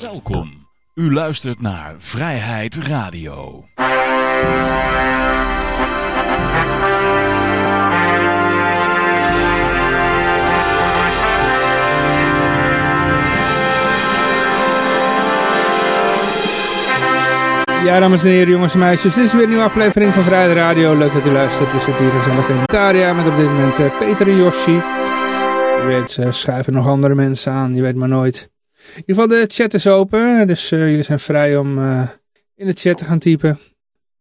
Welkom. U luistert naar Vrijheid Radio. Ja, dames en heren, jongens en meisjes. Dit is weer een nieuwe aflevering van Vrijheid Radio. Leuk dat u luistert. We zitten hier gezellig in Italia met op dit moment eh, Peter en Yoshi. Je weet, schuiven nog andere mensen aan. Je weet maar nooit. In ieder geval, de chat is open. Dus uh, jullie zijn vrij om in de chat te gaan typen.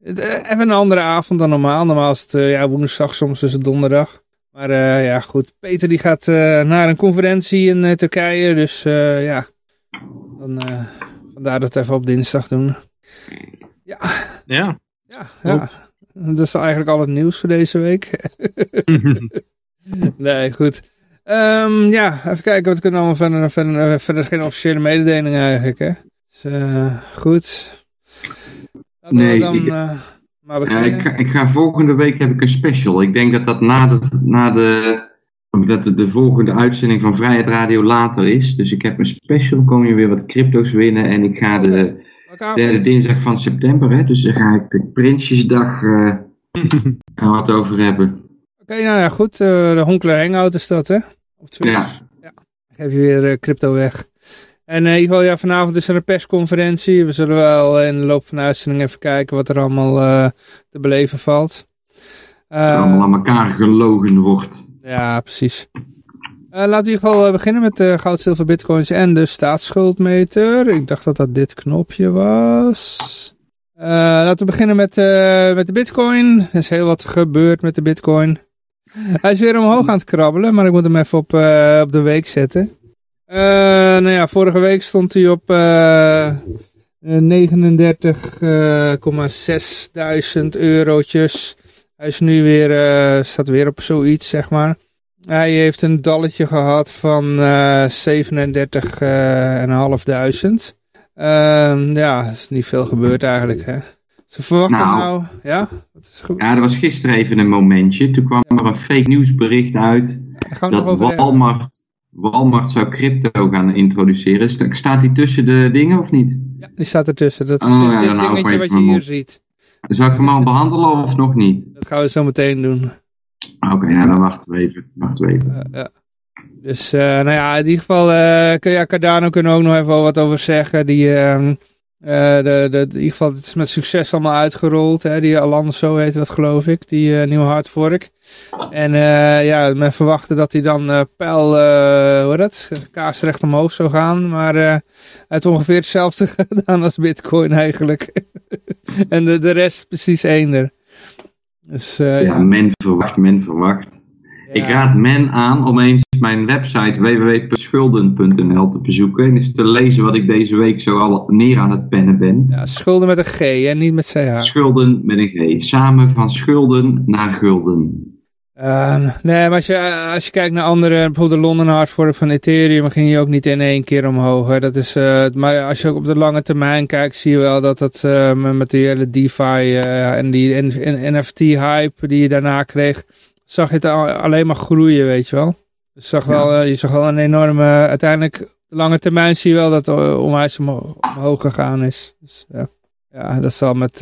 even een andere avond dan normaal. Normaal is het ja, woensdag, soms is het donderdag. Maar ja, goed. Peter die gaat naar een conferentie in Turkije. Dus ja, dan, vandaar dat we het even op dinsdag doen. Ja. Ja. Ja, ja. Dat is eigenlijk al het nieuws voor deze week. nee, goed. Um, ja, even kijken wat kunnen we allemaal verder, verder, verder geen officiële mededelingen eigenlijk, hè. Dus, uh, goed. Laten nee, dan, ik, uh, maar ja, ik, ga, ik ga volgende week heb ik een special. Ik denk dat dat na de, na de, dat de, de volgende uitzending van Vrijheid Radio later is. Dus ik heb een special, kom je weer wat crypto's winnen en ik ga de derde dinsdag van september, hè? dus daar ga ik de Prinsjesdag uh, wat over hebben. Oké, okay, nou ja, goed. Uh, de Honkler Hangout is dat, hè? Ja. ja. Geef je weer uh, crypto weg. En in ieder geval, ja, vanavond is er een persconferentie. We zullen wel in de loop van de uitzending even kijken wat er allemaal te beleven valt. allemaal aan elkaar gelogen wordt. Ja, precies. Uh, laten we in ieder geval beginnen met de goud, zilver, bitcoins en de staatsschuldmeter. Ik dacht dat dat dit knopje was. Uh, laten we beginnen met, uh, met de bitcoin. Er is heel wat gebeurd met de bitcoin. Hij is weer omhoog aan het krabbelen, maar ik moet hem even op, op de week zetten. nou ja, vorige week stond hij op 39,6 eurotjes. Hij is nu weer, staat weer op zoiets, zeg maar. Hij heeft een dalletje gehad van uh, 37.500. Uh, ja, is niet veel gebeurd eigenlijk. Hè. Ze verwachten nou, nou ja? Wat is goed? ja, er was gisteren even een momentje. Toen kwam er een fake nieuwsbericht uit dat Walmart, Walmart zou crypto gaan introduceren. Staat die tussen de dingen of niet? Ja, die staat ertussen. Dat is oh, dit, ja, dingetje wat je hier ziet. Zal ik hem al behandelen of nog niet? Dat gaan we zo meteen doen. Oké, okay, nou dan wachten we even. Wachten we even. Uh, ja. Dus uh, nou ja, in ieder geval, uh, ja, Cardano kunnen we ook nog even wat over zeggen. Die, uh, de, de, in ieder geval, het is met succes allemaal uitgerold. Hè? Die Alonso heet dat geloof ik, die nieuwe hardfork. En ja, men verwachtte dat hij dan pijl, hoe heet dat, kaarsrecht omhoog zou gaan. Maar hij heeft ongeveer hetzelfde gedaan als bitcoin eigenlijk. en de, de rest precies eender. Dus, uh, ja, men verwacht, men verwacht. Ik raad men aan om eens mijn website www.schulden.nl te bezoeken en eens te lezen wat ik deze week zo al neer aan het pennen ben. Ja, schulden met een G en niet met CH. Schulden met een G. Samen van schulden naar gulden. Uh, nee, maar als je, als je kijkt naar andere, bijvoorbeeld de London Hardfork van Ethereum, ging je ook niet in één keer omhoog. Hè. Dat is, uh, maar als je ook op de lange termijn kijkt, zie je wel dat dat uh, met de hele DeFi uh, en die NFT-hype die je daarna kreeg, zag je het alleen maar groeien, weet je wel. Dus zag wel, je zag wel een enorme, uiteindelijk, de lange termijn zie je wel dat het onwijs omhoog gegaan is. Dus ja, ja dat zal met,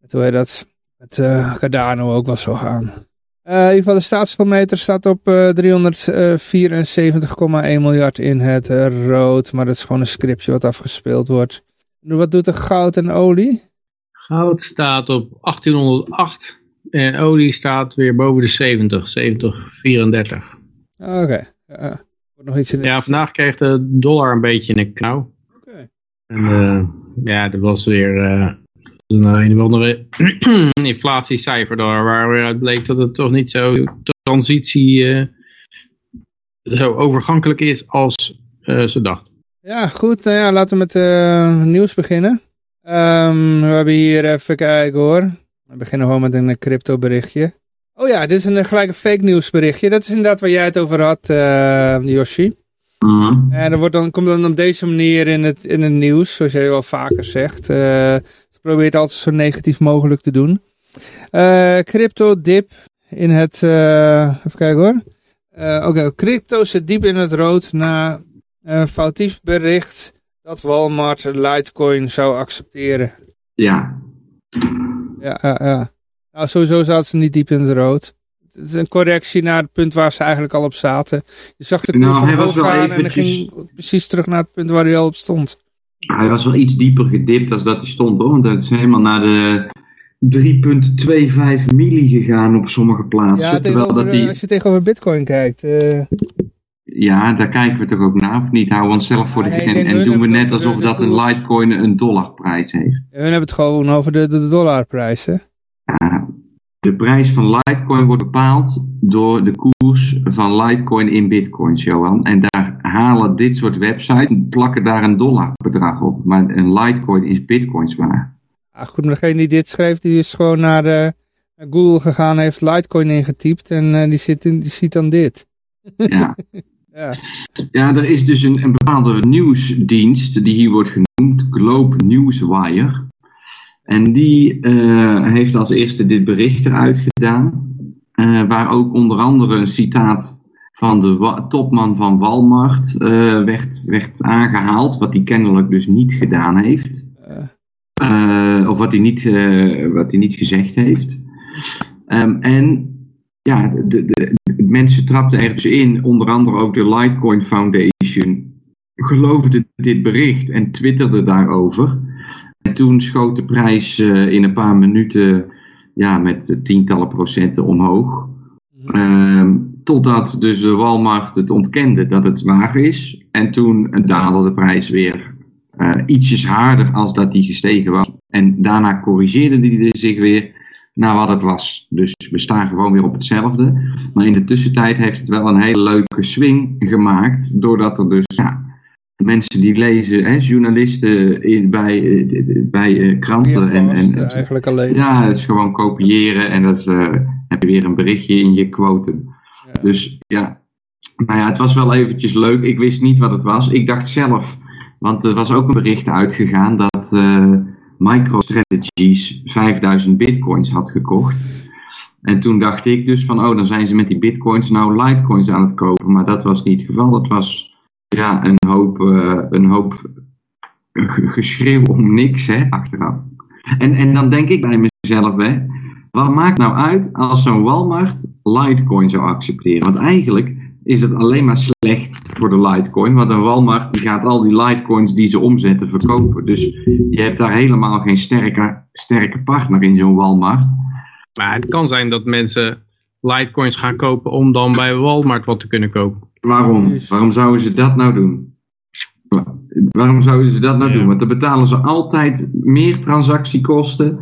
met hoe heet dat, met Cardano ook wel zo gaan. Uh, in ieder geval de staatsschuldmeter staat op uh, eh, 374,1 miljard in het rood. Maar dat is gewoon een scriptje wat afgespeeld wordt. Wat doet er goud en olie? Goud staat op 1808 en olie staat weer boven de 70, 70, 34. Oké. Okay. Ja, nog iets in ja, vandaag kreeg de dollar een beetje in de knauw. Oké. Okay. En uh, ja, er was weer een, een of andere inflatiecijfer daar, waaruit bleek dat het toch niet zo transitie uh, zo overgankelijk is als uh, ze dachten. Ja, goed. Nou ja, laten we met uh, nieuws beginnen. Um, we hebben hier even kijken hoor. We beginnen gewoon met een crypto berichtje. Oh ja, dit is een gelijk een fake nieuws berichtje. Dat is inderdaad waar jij het over had, uh, Yoshi. Mm En dat wordt dan, komt dan op deze manier in het, in het nieuws, zoals jij wel vaker zegt. Uh, probeert altijd zo negatief mogelijk te doen. Uh, crypto dip in het, uh, even kijken hoor. Oké, okay. crypto zit diep in het rood na een foutief bericht dat Walmart Litecoin zou accepteren. Ja. Ja, ja, ja. Nou, sowieso zaten ze niet diep in het rood. Het is een correctie naar het punt waar ze eigenlijk al op zaten. Je zag de koers nou, omhoog gaan en dan ging precies terug naar het punt waar hij al op stond. Hij was wel iets dieper gedipt als dat hij stond hoor. Want het is helemaal naar de 3,25 milli gegaan op sommige plaatsen. Ja, terwijl dat die... als je tegenover bitcoin kijkt. Uh... Ja, daar kijken we toch ook naar, of niet? Houden we onszelf voor de gek en doen we net alsof dat een Litecoin een dollarprijs heeft. we hebben het gewoon over de, de dollarprijs, hè? Ja, de prijs van Litecoin wordt bepaald door de koers van Litecoin in bitcoins, Johan. En daar halen dit soort websites, plakken daar een dollarbedrag op. Maar een Litecoin is bitcoins waar. Ah, goed, maar degene die dit schreef, die is gewoon naar uh, Google gegaan, heeft Litecoin ingetypt en uh, die, zit in, die ziet dan dit. Ja. ja. ja, er is dus een, een bepaalde nieuwsdienst die hier wordt genoemd, Globe Newswire. En die uh, heeft als eerste dit bericht eruit gedaan, waar ook onder andere een citaat van de topman van Walmart werd, werd aangehaald, wat hij kennelijk dus niet gedaan heeft. Of wat hij, niet, wat hij niet gezegd heeft. Um, en ja, de, de, mensen trapten ergens in, onder andere ook de Litecoin Foundation, geloofde dit bericht en twitterde daarover. En toen schoot de prijs uh, in een paar minuten ja, met tientallen procenten omhoog. Um, totdat dus de Walmart het ontkende dat het waar is. En toen daalde de prijs weer uh, ietsjes harder als dat die gestegen was. En daarna corrigeerde die zich weer naar wat het was. Dus we staan gewoon weer op hetzelfde. Maar in de tussentijd heeft het wel een hele leuke swing gemaakt. Doordat er dus ja, mensen die lezen, hè, journalisten in, bij, bij uh, kranten. en, en, eigenlijk alleen. Ja, het is gewoon kopiëren en dat is, uh, heb je weer een berichtje in je quotum. Dus ja, nou ja, het was wel eventjes leuk. Ik wist niet wat het was. Ik dacht zelf want er was ook een bericht uitgegaan dat uh, MicroStrategies 5000 bitcoins had gekocht. En toen dacht ik dus van, oh, dan zijn ze met die bitcoins nou litecoins aan het kopen. Maar dat was niet het geval. Dat was ja, een hoop, uh, een hoop geschreeuw om niks, hè, achteraf. En, en dan denk ik bij mezelf, hè, wat maakt nou uit als zo'n Walmart Litecoin zou accepteren? Want eigenlijk is het alleen maar slecht voor de Litecoin. Want een Walmart die gaat al die Litecoins die ze omzetten verkopen. Dus je hebt daar helemaal geen sterke, sterke partner in zo'n Walmart. Maar het kan zijn dat mensen Litecoins gaan kopen om dan bij Walmart wat te kunnen kopen. Waarom? Waarom zouden ze dat nou doen? Waarom zouden ze dat nou doen? Want dan betalen ze altijd meer transactiekosten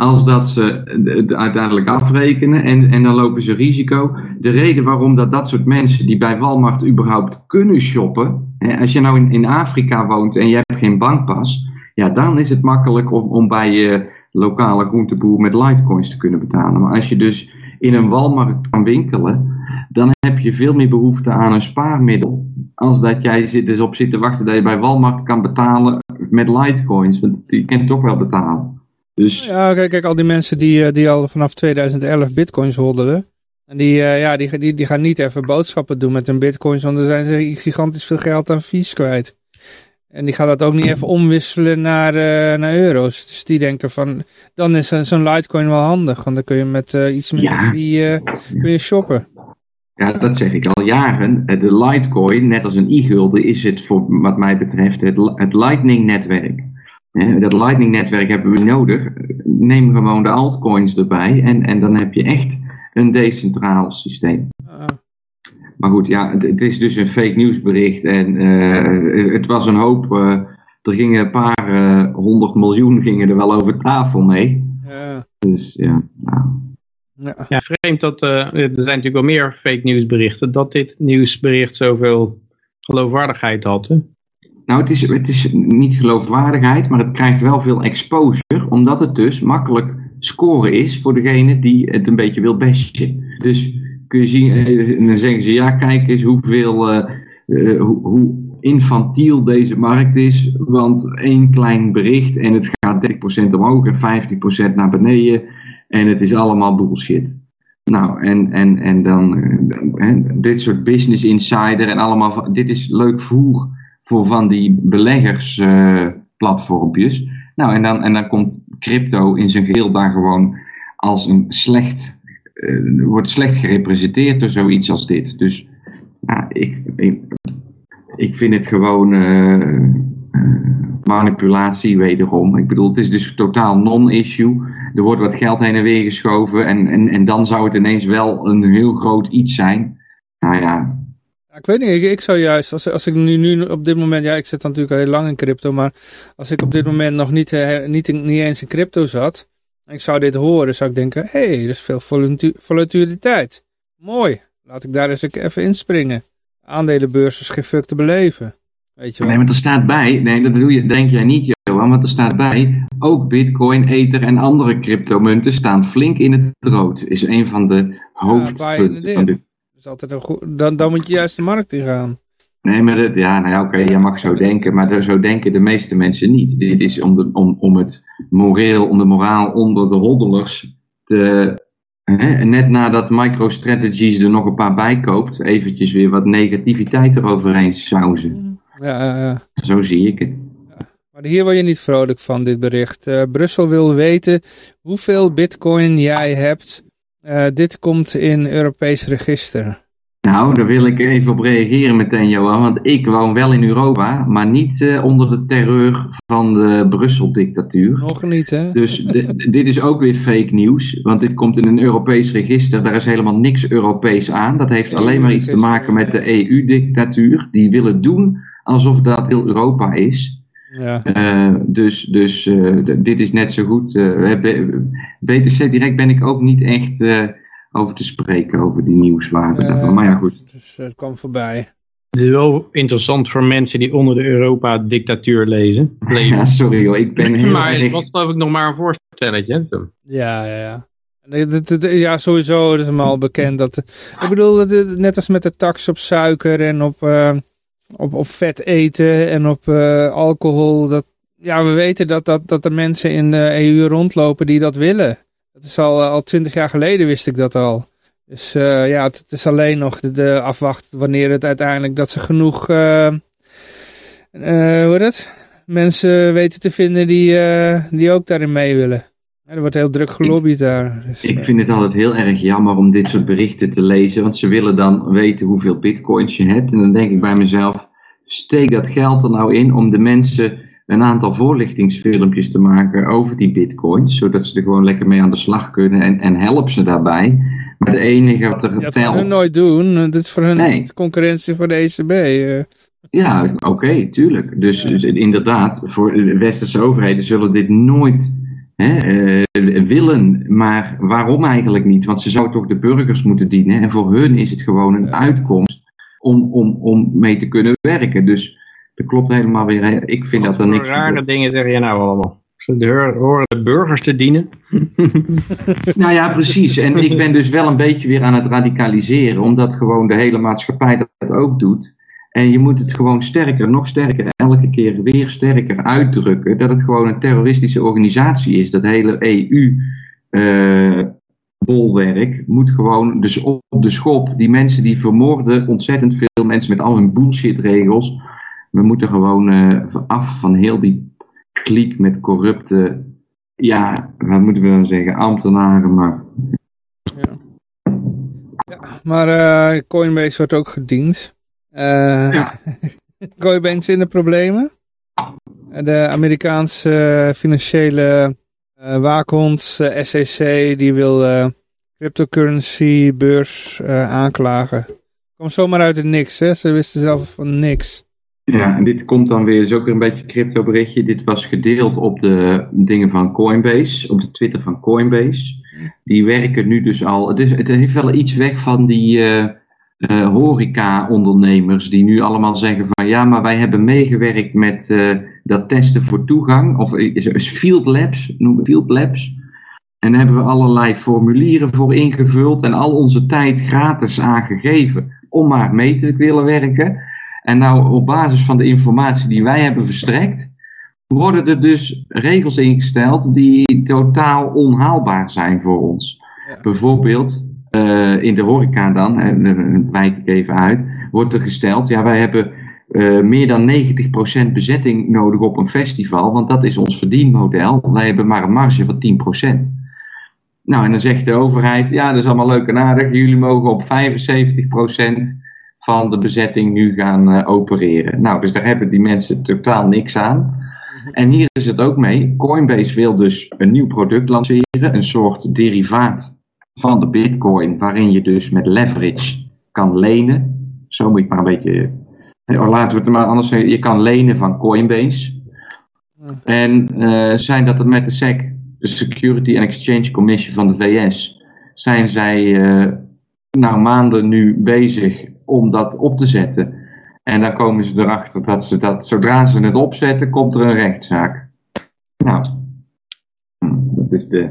als dat ze het uiteindelijk afrekenen en, en dan lopen ze risico. De reden waarom dat, dat soort mensen die bij Walmart überhaupt kunnen shoppen, hè, als je nou in, in Afrika woont en je hebt geen bankpas, ja, dan is het makkelijk om, om bij je lokale groenteboer met Litecoins te kunnen betalen. Maar als je dus in een Walmart kan winkelen, dan heb je veel meer behoefte aan een spaarmiddel. Als dat jij zit, dus op zit te wachten dat je bij Walmart kan betalen met Litecoins. Want die kent toch wel betalen. Dus... Ja, kijk, kijk, al die mensen die, eh, die al vanaf 2011 bitcoins holden. En die, uh, ja, die, die, die gaan niet even boodschappen doen met hun bitcoins, want dan zijn ze gigantisch veel geld aan fees kwijt. En die gaan dat ook niet even omwisselen naar, uh, naar euro's. Dus die denken van, dan is zo'n Litecoin wel handig. Want dan kun je met iets meer ja. fee kun je shoppen. Ja, dat zeg ik al jaren. De Litecoin, net als een e-gulden, is het voor wat mij betreft het, het Lightning-netwerk. Dat Lightning-netwerk hebben we nodig. Neem gewoon de altcoins erbij en, en dan heb je echt een decentraal systeem. Maar goed, ja, het, het, is dus een fake nieuwsbericht en uh, het was een hoop. Uh, er gingen een paar uh, honderd miljoen gingen er wel over tafel mee. Ja. Dus ja. Nou. Ja. ja, vreemd dat er zijn natuurlijk wel meer fake nieuwsberichten. Dat dit nieuwsbericht zoveel geloofwaardigheid had. Hè? Nou, het is, het is niet geloofwaardigheid, maar het krijgt wel veel exposure, omdat het dus makkelijk scoren is voor degene die het een beetje wil bashen. Dus kun je zien, eh, en dan zeggen ze, ja, kijk eens hoeveel, uh, uh, hoe, hoe, infantiel deze markt is, want één klein bericht en het gaat 30% omhoog en 50% naar beneden en het is allemaal bullshit. Nou, en, en, en dan dit soort business insider en allemaal, dit is leuk voer voor van die beleggersplatformpjes. nou, en dan, en dan komt crypto in zijn geheel daar gewoon als een slecht, wordt slecht gerepresenteerd door zoiets als dit. Dus nou, ik, ik, vind het gewoon manipulatie wederom. Ik bedoel, het is dus totaal non-issue. Er wordt wat geld heen en weer geschoven en, en, en dan zou het ineens wel een heel groot iets zijn. Nou ja. Ik weet niet, ik, ik, zou juist, als, als ik nu, nu op dit moment, ja ik zit natuurlijk al heel lang in crypto, maar als ik op dit moment nog niet, uh, niet, niet eens in crypto zat, en ik zou dit horen, zou ik denken, hé, hey, er is veel volatiliteit. Mooi, laat ik daar eens even inspringen. Aandelenbeurs is geen fuck te beleven. Weet je wel. Nee, maar er staat bij, nee, dat doe je, denk jij niet, Johan, want er staat bij, ook Bitcoin, Ether en andere cryptomunten staan flink in het rood. Is een van de hoofdpunten van dit. Is altijd een goed, dan, dan moet je juist de markt ingaan. Nee, maar dat, ja, nou ja, oké, okay, je mag zo denken, maar zo denken de meeste mensen niet. Dit is om, de, om, om het moreel, om de moraal onder de hoddelers te, hè, net nadat MicroStrategies er nog een paar bij koopt, eventjes weer wat negativiteit eroverheen sausen. Ja, ja, ja. Zo zie ik het. Maar hier word je niet vrolijk van, dit bericht. Uh, Brussel wil weten hoeveel bitcoin jij hebt. Uh, dit komt in Europees register. Nou, daar wil ik even op reageren meteen, Johan. Want ik woon wel in Europa, maar niet uh, onder de terreur van de Brussel-dictatuur. Nog niet, hè? Dus dit is ook weer fake nieuws. Want dit komt in een Europees register. Daar is helemaal niks Europees aan. Dat heeft alleen maar iets te maken met de EU-dictatuur. Die willen doen alsof dat heel Europa is. Ja. Uh, dus dus uh, dit is net zo goed. Uh, BTC Direct ben ik ook niet echt over te spreken, over die nieuwswaarde daarvan. Maar ja, goed. Dus het kwam voorbij. Het is wel interessant voor mensen die onder de Europa-dictatuur lezen. Ja, sorry hoor, ik ben heel Maar het was geloof ik nog maar een voorstelletje. Ja, ja, ja. Ja, sowieso, het is hem al bekend. Dat, ik bedoel, net als met de tax op suiker en op op, op vet eten en op uh, alcohol. Dat, ja, we weten dat, dat, dat er mensen in de EU rondlopen die dat willen. Dat is al, al twintig jaar geleden wist ik dat al. Dus uh, ja, het, is alleen nog de, de afwachten wanneer het uiteindelijk dat ze genoeg, uh, hoe het? Mensen weten te vinden die, die ook daarin mee willen. Er wordt heel druk gelobbyd daar. Dus, ik vind het altijd heel erg jammer om dit soort berichten te lezen. Want ze willen dan weten hoeveel bitcoins je hebt. En dan denk ik bij mezelf, steek dat geld er nou in om de mensen een aantal voorlichtingsfilmpjes te maken over die bitcoins. Zodat ze er gewoon lekker mee aan de slag kunnen en, en help ze daarbij. Maar het enige wat er ja, telt... Dat nooit doen. Dit is voor hun nee. niet concurrentie voor de ECB. Uh. Ja, oké, tuurlijk. Dus, dus, inderdaad, voor de westerse overheden zullen dit nooit hè, uh, willen. Maar waarom eigenlijk niet? Want ze zouden toch de burgers moeten dienen. En voor hun is het gewoon een uitkomst om, om, om mee te kunnen werken. Dus dat klopt helemaal weer. Ik vind dat er niks rare dingen zeg je nou allemaal. Ze horen de burgers te dienen. nou ja, precies. En ik ben dus wel een beetje weer aan het radicaliseren, omdat gewoon de hele maatschappij dat ook doet. En je moet het gewoon sterker, nog sterker, elke keer weer sterker uitdrukken dat het gewoon een terroristische organisatie is. Dat hele EU, uh, bolwerk moet gewoon dus op de schop. Die mensen die vermoorden ontzettend veel mensen met al hun bullshit regels. We moeten gewoon uh, af van heel die kliek met corrupte, ja, wat moeten we dan zeggen, ambtenaren. Maar, ja. ja maar uh, Coinbase wordt ook gediend. Uh, ja. Coinbase in de problemen. De Amerikaanse financiële uh, waakhond, SEC, die wil cryptocurrency beurs aanklagen. Komt zomaar uit het niks, hè? Ze wisten zelf van niks. Ja, en dit komt dan weer, is ook weer een beetje crypto berichtje. Dit was gedeeld op de dingen van Coinbase, op de Twitter van Coinbase. Die werken nu dus al, het, is, het heeft wel iets weg van die uh, horeca-ondernemers die nu allemaal zeggen van ja, maar wij hebben meegewerkt met dat testen voor toegang, of is Field Labs, noemen Field Labs. En daar hebben we allerlei formulieren voor ingevuld en al onze tijd gratis aangegeven om maar mee te willen werken. En nou op basis van de informatie die wij hebben verstrekt, worden er dus regels ingesteld die totaal onhaalbaar zijn voor ons. Bijvoorbeeld uh, in de horeca dan, en uh, wijk ik even uit, wordt er gesteld, ja wij hebben uh, meer dan 90% bezetting nodig op een festival, want dat is ons verdienmodel. Wij hebben maar een marge van 10%. Nou, en dan zegt de overheid, ja, dat is allemaal leuk en aardig. Jullie mogen op 75% van de bezetting nu gaan uh, opereren. Nou, dus daar hebben die mensen totaal niks aan. En hier is het ook mee. Coinbase wil dus een nieuw product lanceren, een soort derivaat van de Bitcoin, waarin je dus met leverage kan lenen. Zo moet je het maar een beetje. Oh, laten we het maar anders zeggen. Je kan lenen van Coinbase. En uh, zijn dat het met de SEC, de Security and Exchange Commission van de VS, zijn zij uh, nou maanden nu bezig om dat op te zetten. En dan komen ze erachter dat ze dat, zodra ze het opzetten, komt er een rechtszaak. Nou, dat, is de,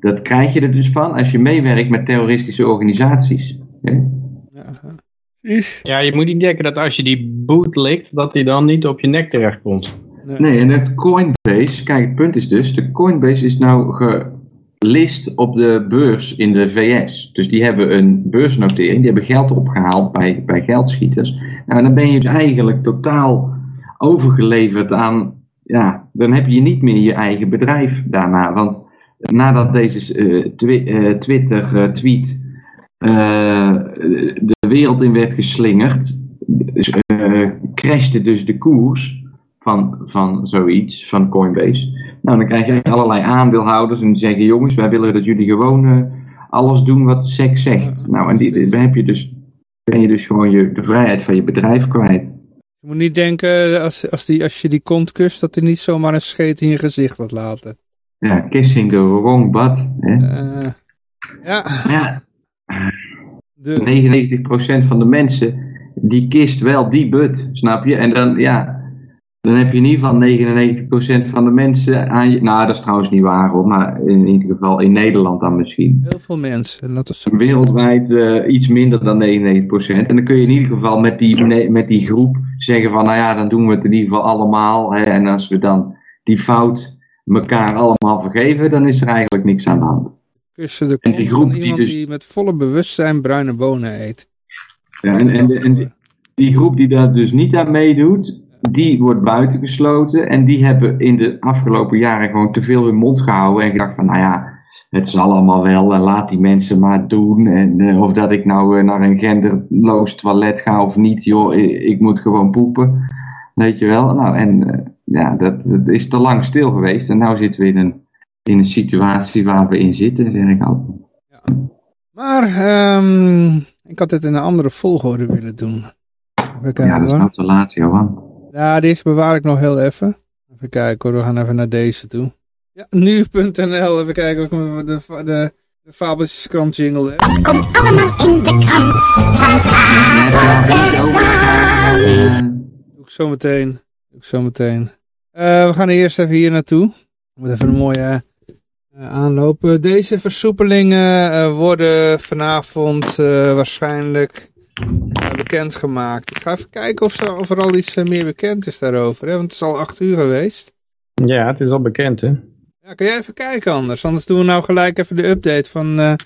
dat krijg je er dus van als je meewerkt met terroristische organisaties. Ja, je moet niet denken dat als je die boot likt, dat die dan niet op je nek terechtkomt. Nee, nee en het Coinbase, kijk, het punt is dus, de Coinbase is nou ge, list op de beurs in de VS. Dus die hebben een beursnotering, die hebben geld opgehaald bij, bij geldschieters. Nou, dan ben je dus eigenlijk totaal overgeleverd aan, ja, dan heb je niet meer je eigen bedrijf daarna. Want nadat deze uh, twi uh, Twitter uh, tweet de wereld in werd geslingerd, crashte dus de koers van, van zoiets, van Coinbase. Nou, dan krijg je allerlei aandeelhouders en die zeggen: jongens, wij willen dat jullie gewoon alles doen wat de SEC zegt. Nou, en die, dan heb je dus, ben je dus gewoon je, de vrijheid van je bedrijf kwijt. Je moet niet denken, als, als, die, als je die kont kust, dat hij niet zomaar een scheet in je gezicht gaat laten. Ja, kissing the wrong butt. Hè? Uh, ja. ja. De... 99% van de mensen, die kist wel die butt, snap je? En dan, ja, dan heb je in ieder geval 99% van de mensen aan je... Nou, dat is trouwens niet waar hoor, maar in ieder geval in Nederland dan misschien. Heel veel mensen. Dat is... Wereldwijd uh, iets minder dan 99%. En dan kun je in ieder geval met die, met die groep zeggen van... Nou ja, dan doen we het in ieder geval allemaal. Hè, en als we dan die fout elkaar allemaal vergeven, dan is er eigenlijk niks aan de hand. Kussen de en die groep van die, dus... die met volle bewustzijn bruine bonen eet. Ja, en, en, en die, die groep die daar dus niet aan meedoet, die wordt buitengesloten. En die hebben in de afgelopen jaren gewoon te veel hun mond gehouden. En gedacht van, nou ja, het zal allemaal wel. En laat die mensen maar doen. En uh, of dat ik nou uh, naar een genderloos toilet ga of niet. Joh, ik, ik, moet gewoon poepen. Weet je wel. Nou, en uh, ja, dat, is te lang stil geweest. En nu zitten we in een, in een situatie waar we in zitten, zeg ik altijd. Ja. Maar um, ik had het in een andere volgorde willen doen. Even ja, dat is nou te laat, Johan. Ja, deze bewaar ik nog heel even. Even kijken hoor, we gaan even naar deze toe. Ja, nu.nl, even kijken of ik de, de, de, de Fabeltjeskrant jingle heb. Het komt allemaal in de krant. Doe ik zo meteen. Doe ik zo meteen. Uh, we gaan eerst even hier naartoe. Moet even een mooie uh, aanlopen. Deze versoepelingen uh, worden vanavond waarschijnlijk bekendgemaakt. Ik ga even kijken of, er, of er al iets eh, meer bekend is daarover. Hè? Want het is al acht uur geweest. Ja, het is al bekend hè. Ja, kun jij even kijken anders? Anders doen we nou gelijk even de update van... Nou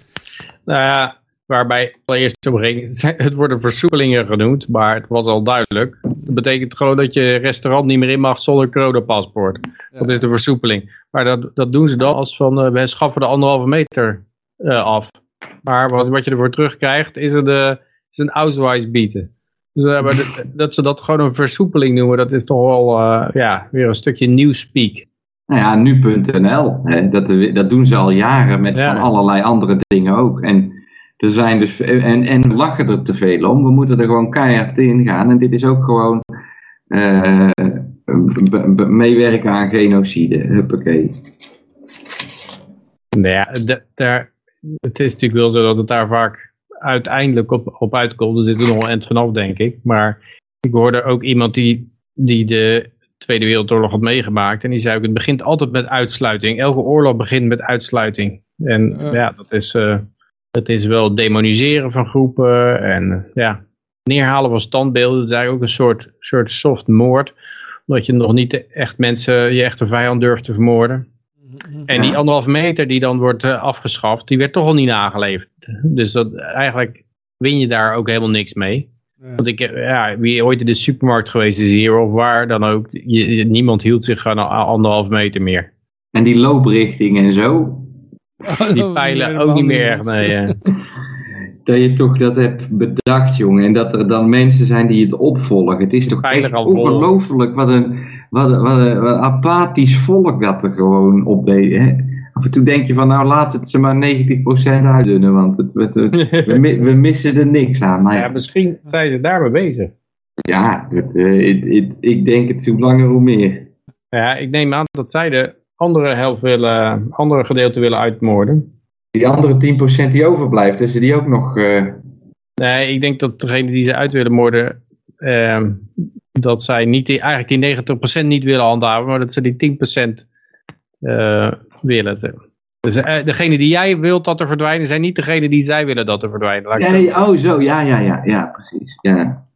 ja, waarbij allereerst het worden versoepelingen genoemd, maar het was al duidelijk. Dat betekent gewoon dat je restaurant niet meer in mag zonder coronapaspoort. Ja. Dat is de versoepeling. Maar dat, dat doen ze dan als van, uh, we schaffen de anderhalve meter uh, af. Maar wat, wat je ervoor terugkrijgt is de is een ausweis bieden. Dus, maar dat ze dat gewoon een versoepeling noemen, dat is toch wel ja, weer een stukje nieuwspeak. Nou ja, nu.nl, dat, dat doen ze al jaren met van allerlei andere dingen ook. En, er zijn dus, en, en we lachen er te veel om, we moeten er gewoon keihard in gaan. En dit is ook gewoon uh, meewerken aan genocide. Huppakee. Nou ja, daar, het is natuurlijk wel zo dat het daar vaak uiteindelijk op, op uitkomt. Er zit er nog een eind vanaf, denk ik. Maar ik hoorde ook iemand die, die de Tweede Wereldoorlog had meegemaakt. En die zei ook, het begint altijd met uitsluiting. Elke oorlog begint met uitsluiting. En ja, dat, is, uh, dat is wel demoniseren van groepen. En ja, neerhalen van standbeelden. Dat is eigenlijk ook een soort, soort soft moord. Omdat je nog niet echt mensen, je echte vijand durft te vermoorden. En die anderhalf meter die dan wordt uh, afgeschaft, die werd toch al niet nageleefd. Dus dat, eigenlijk win je daar ook helemaal niks mee. Want ik, ja, wie ooit in de supermarkt geweest is hier of waar dan ook, je, niemand hield zich aan anderhalf meter meer. En die looprichting en zo? Die pijlen ook niet meer nee. dat je toch dat hebt bedacht, jongen. En dat er dan mensen zijn die het opvolgen. Het is toch echt ongelooflijk wat een, wat, een, wat, een, wat apathisch volk dat er gewoon op deed. Af en toe denk je van, nou laat het ze maar 90% uitdunnen, want het, het, we, we, missen er niks aan. Maar ja, misschien zijn ze daarmee bezig. Ja, uh, ik denk het hoe langer hoe meer. Ja, ik neem aan dat zij de andere helft willen, andere gedeelte willen uitmoorden. Die andere 10% die overblijft, is die ook nog... Uh... Nee, ik denk dat degene die ze uit willen moorden, uh, dat zij niet die, eigenlijk die 90% niet willen handhaven, maar dat ze die 10% uh, willen. Dus uh, degene die jij wilt dat er verdwijnen, zijn niet degene die zij willen dat er verdwijnen. Ja, oh zo, ja, ja, ja, ja, precies. Ja.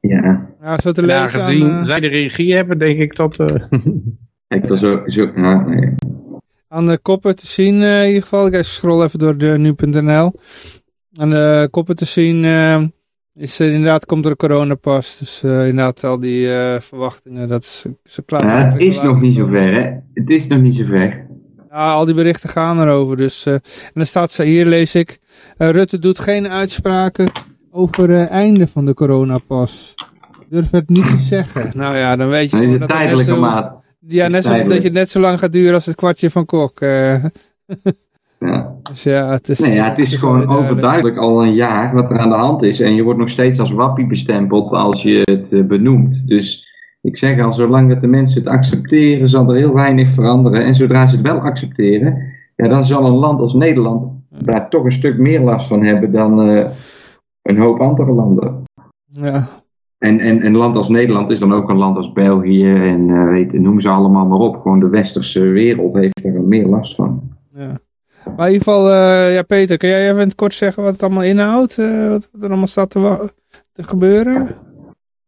Ja. ja zo te aan, uh... zij de regie hebben, denk ik dat... ik zo ja, nee. Aan de koppen te zien in ieder geval. Ik scroll even door de nu.nl. Aan de koppen te zien is inderdaad, komt er corona pas. Dus inderdaad al die verwachtingen, dat is zo klaar. Ja, het is nog niet zover hè. Het is nog niet zover. Ja, al die berichten gaan erover. Dus, uh, en dan staat ze hier, lees ik. Rutte doet geen uitspraken over het einde van de coronapas. Durf het niet te zeggen. Nou ja, dan weet je... Dan is het tijdelijke maat. Ja, net zo, dat je net zo lang gaat duren als het kwartje van Kok. ja. Dus ja, het is, nee, ja, het is, het is gewoon overduidelijk al een jaar wat er aan de hand is. En je wordt nog steeds als wappie bestempeld als je het benoemt. Dus ik zeg al, zolang dat de mensen het accepteren, zal er heel weinig veranderen. En zodra ze het wel accepteren, ja, dan zal een land als Nederland daar toch een stuk meer last van hebben dan uh, een hoop andere landen. Ja. En, en een land als Nederland is dan ook een land als België en uh, weet, noem ze allemaal maar op. Gewoon de westerse wereld heeft er meer last van. Ja. Maar in ieder geval, uh, ja Peter, kun jij even in het kort zeggen wat het allemaal inhoudt? wat er allemaal staat te, te gebeuren?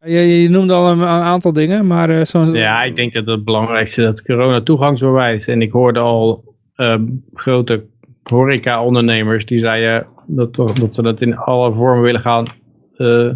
Je, je, noemde al een, aantal dingen, maar... Uh, zo... Ja, ik denk dat het belangrijkste dat corona toegangsbewijs. En ik hoorde al uh, grote horeca-ondernemers die zeiden dat, dat ze dat in alle vormen willen gaan, uh,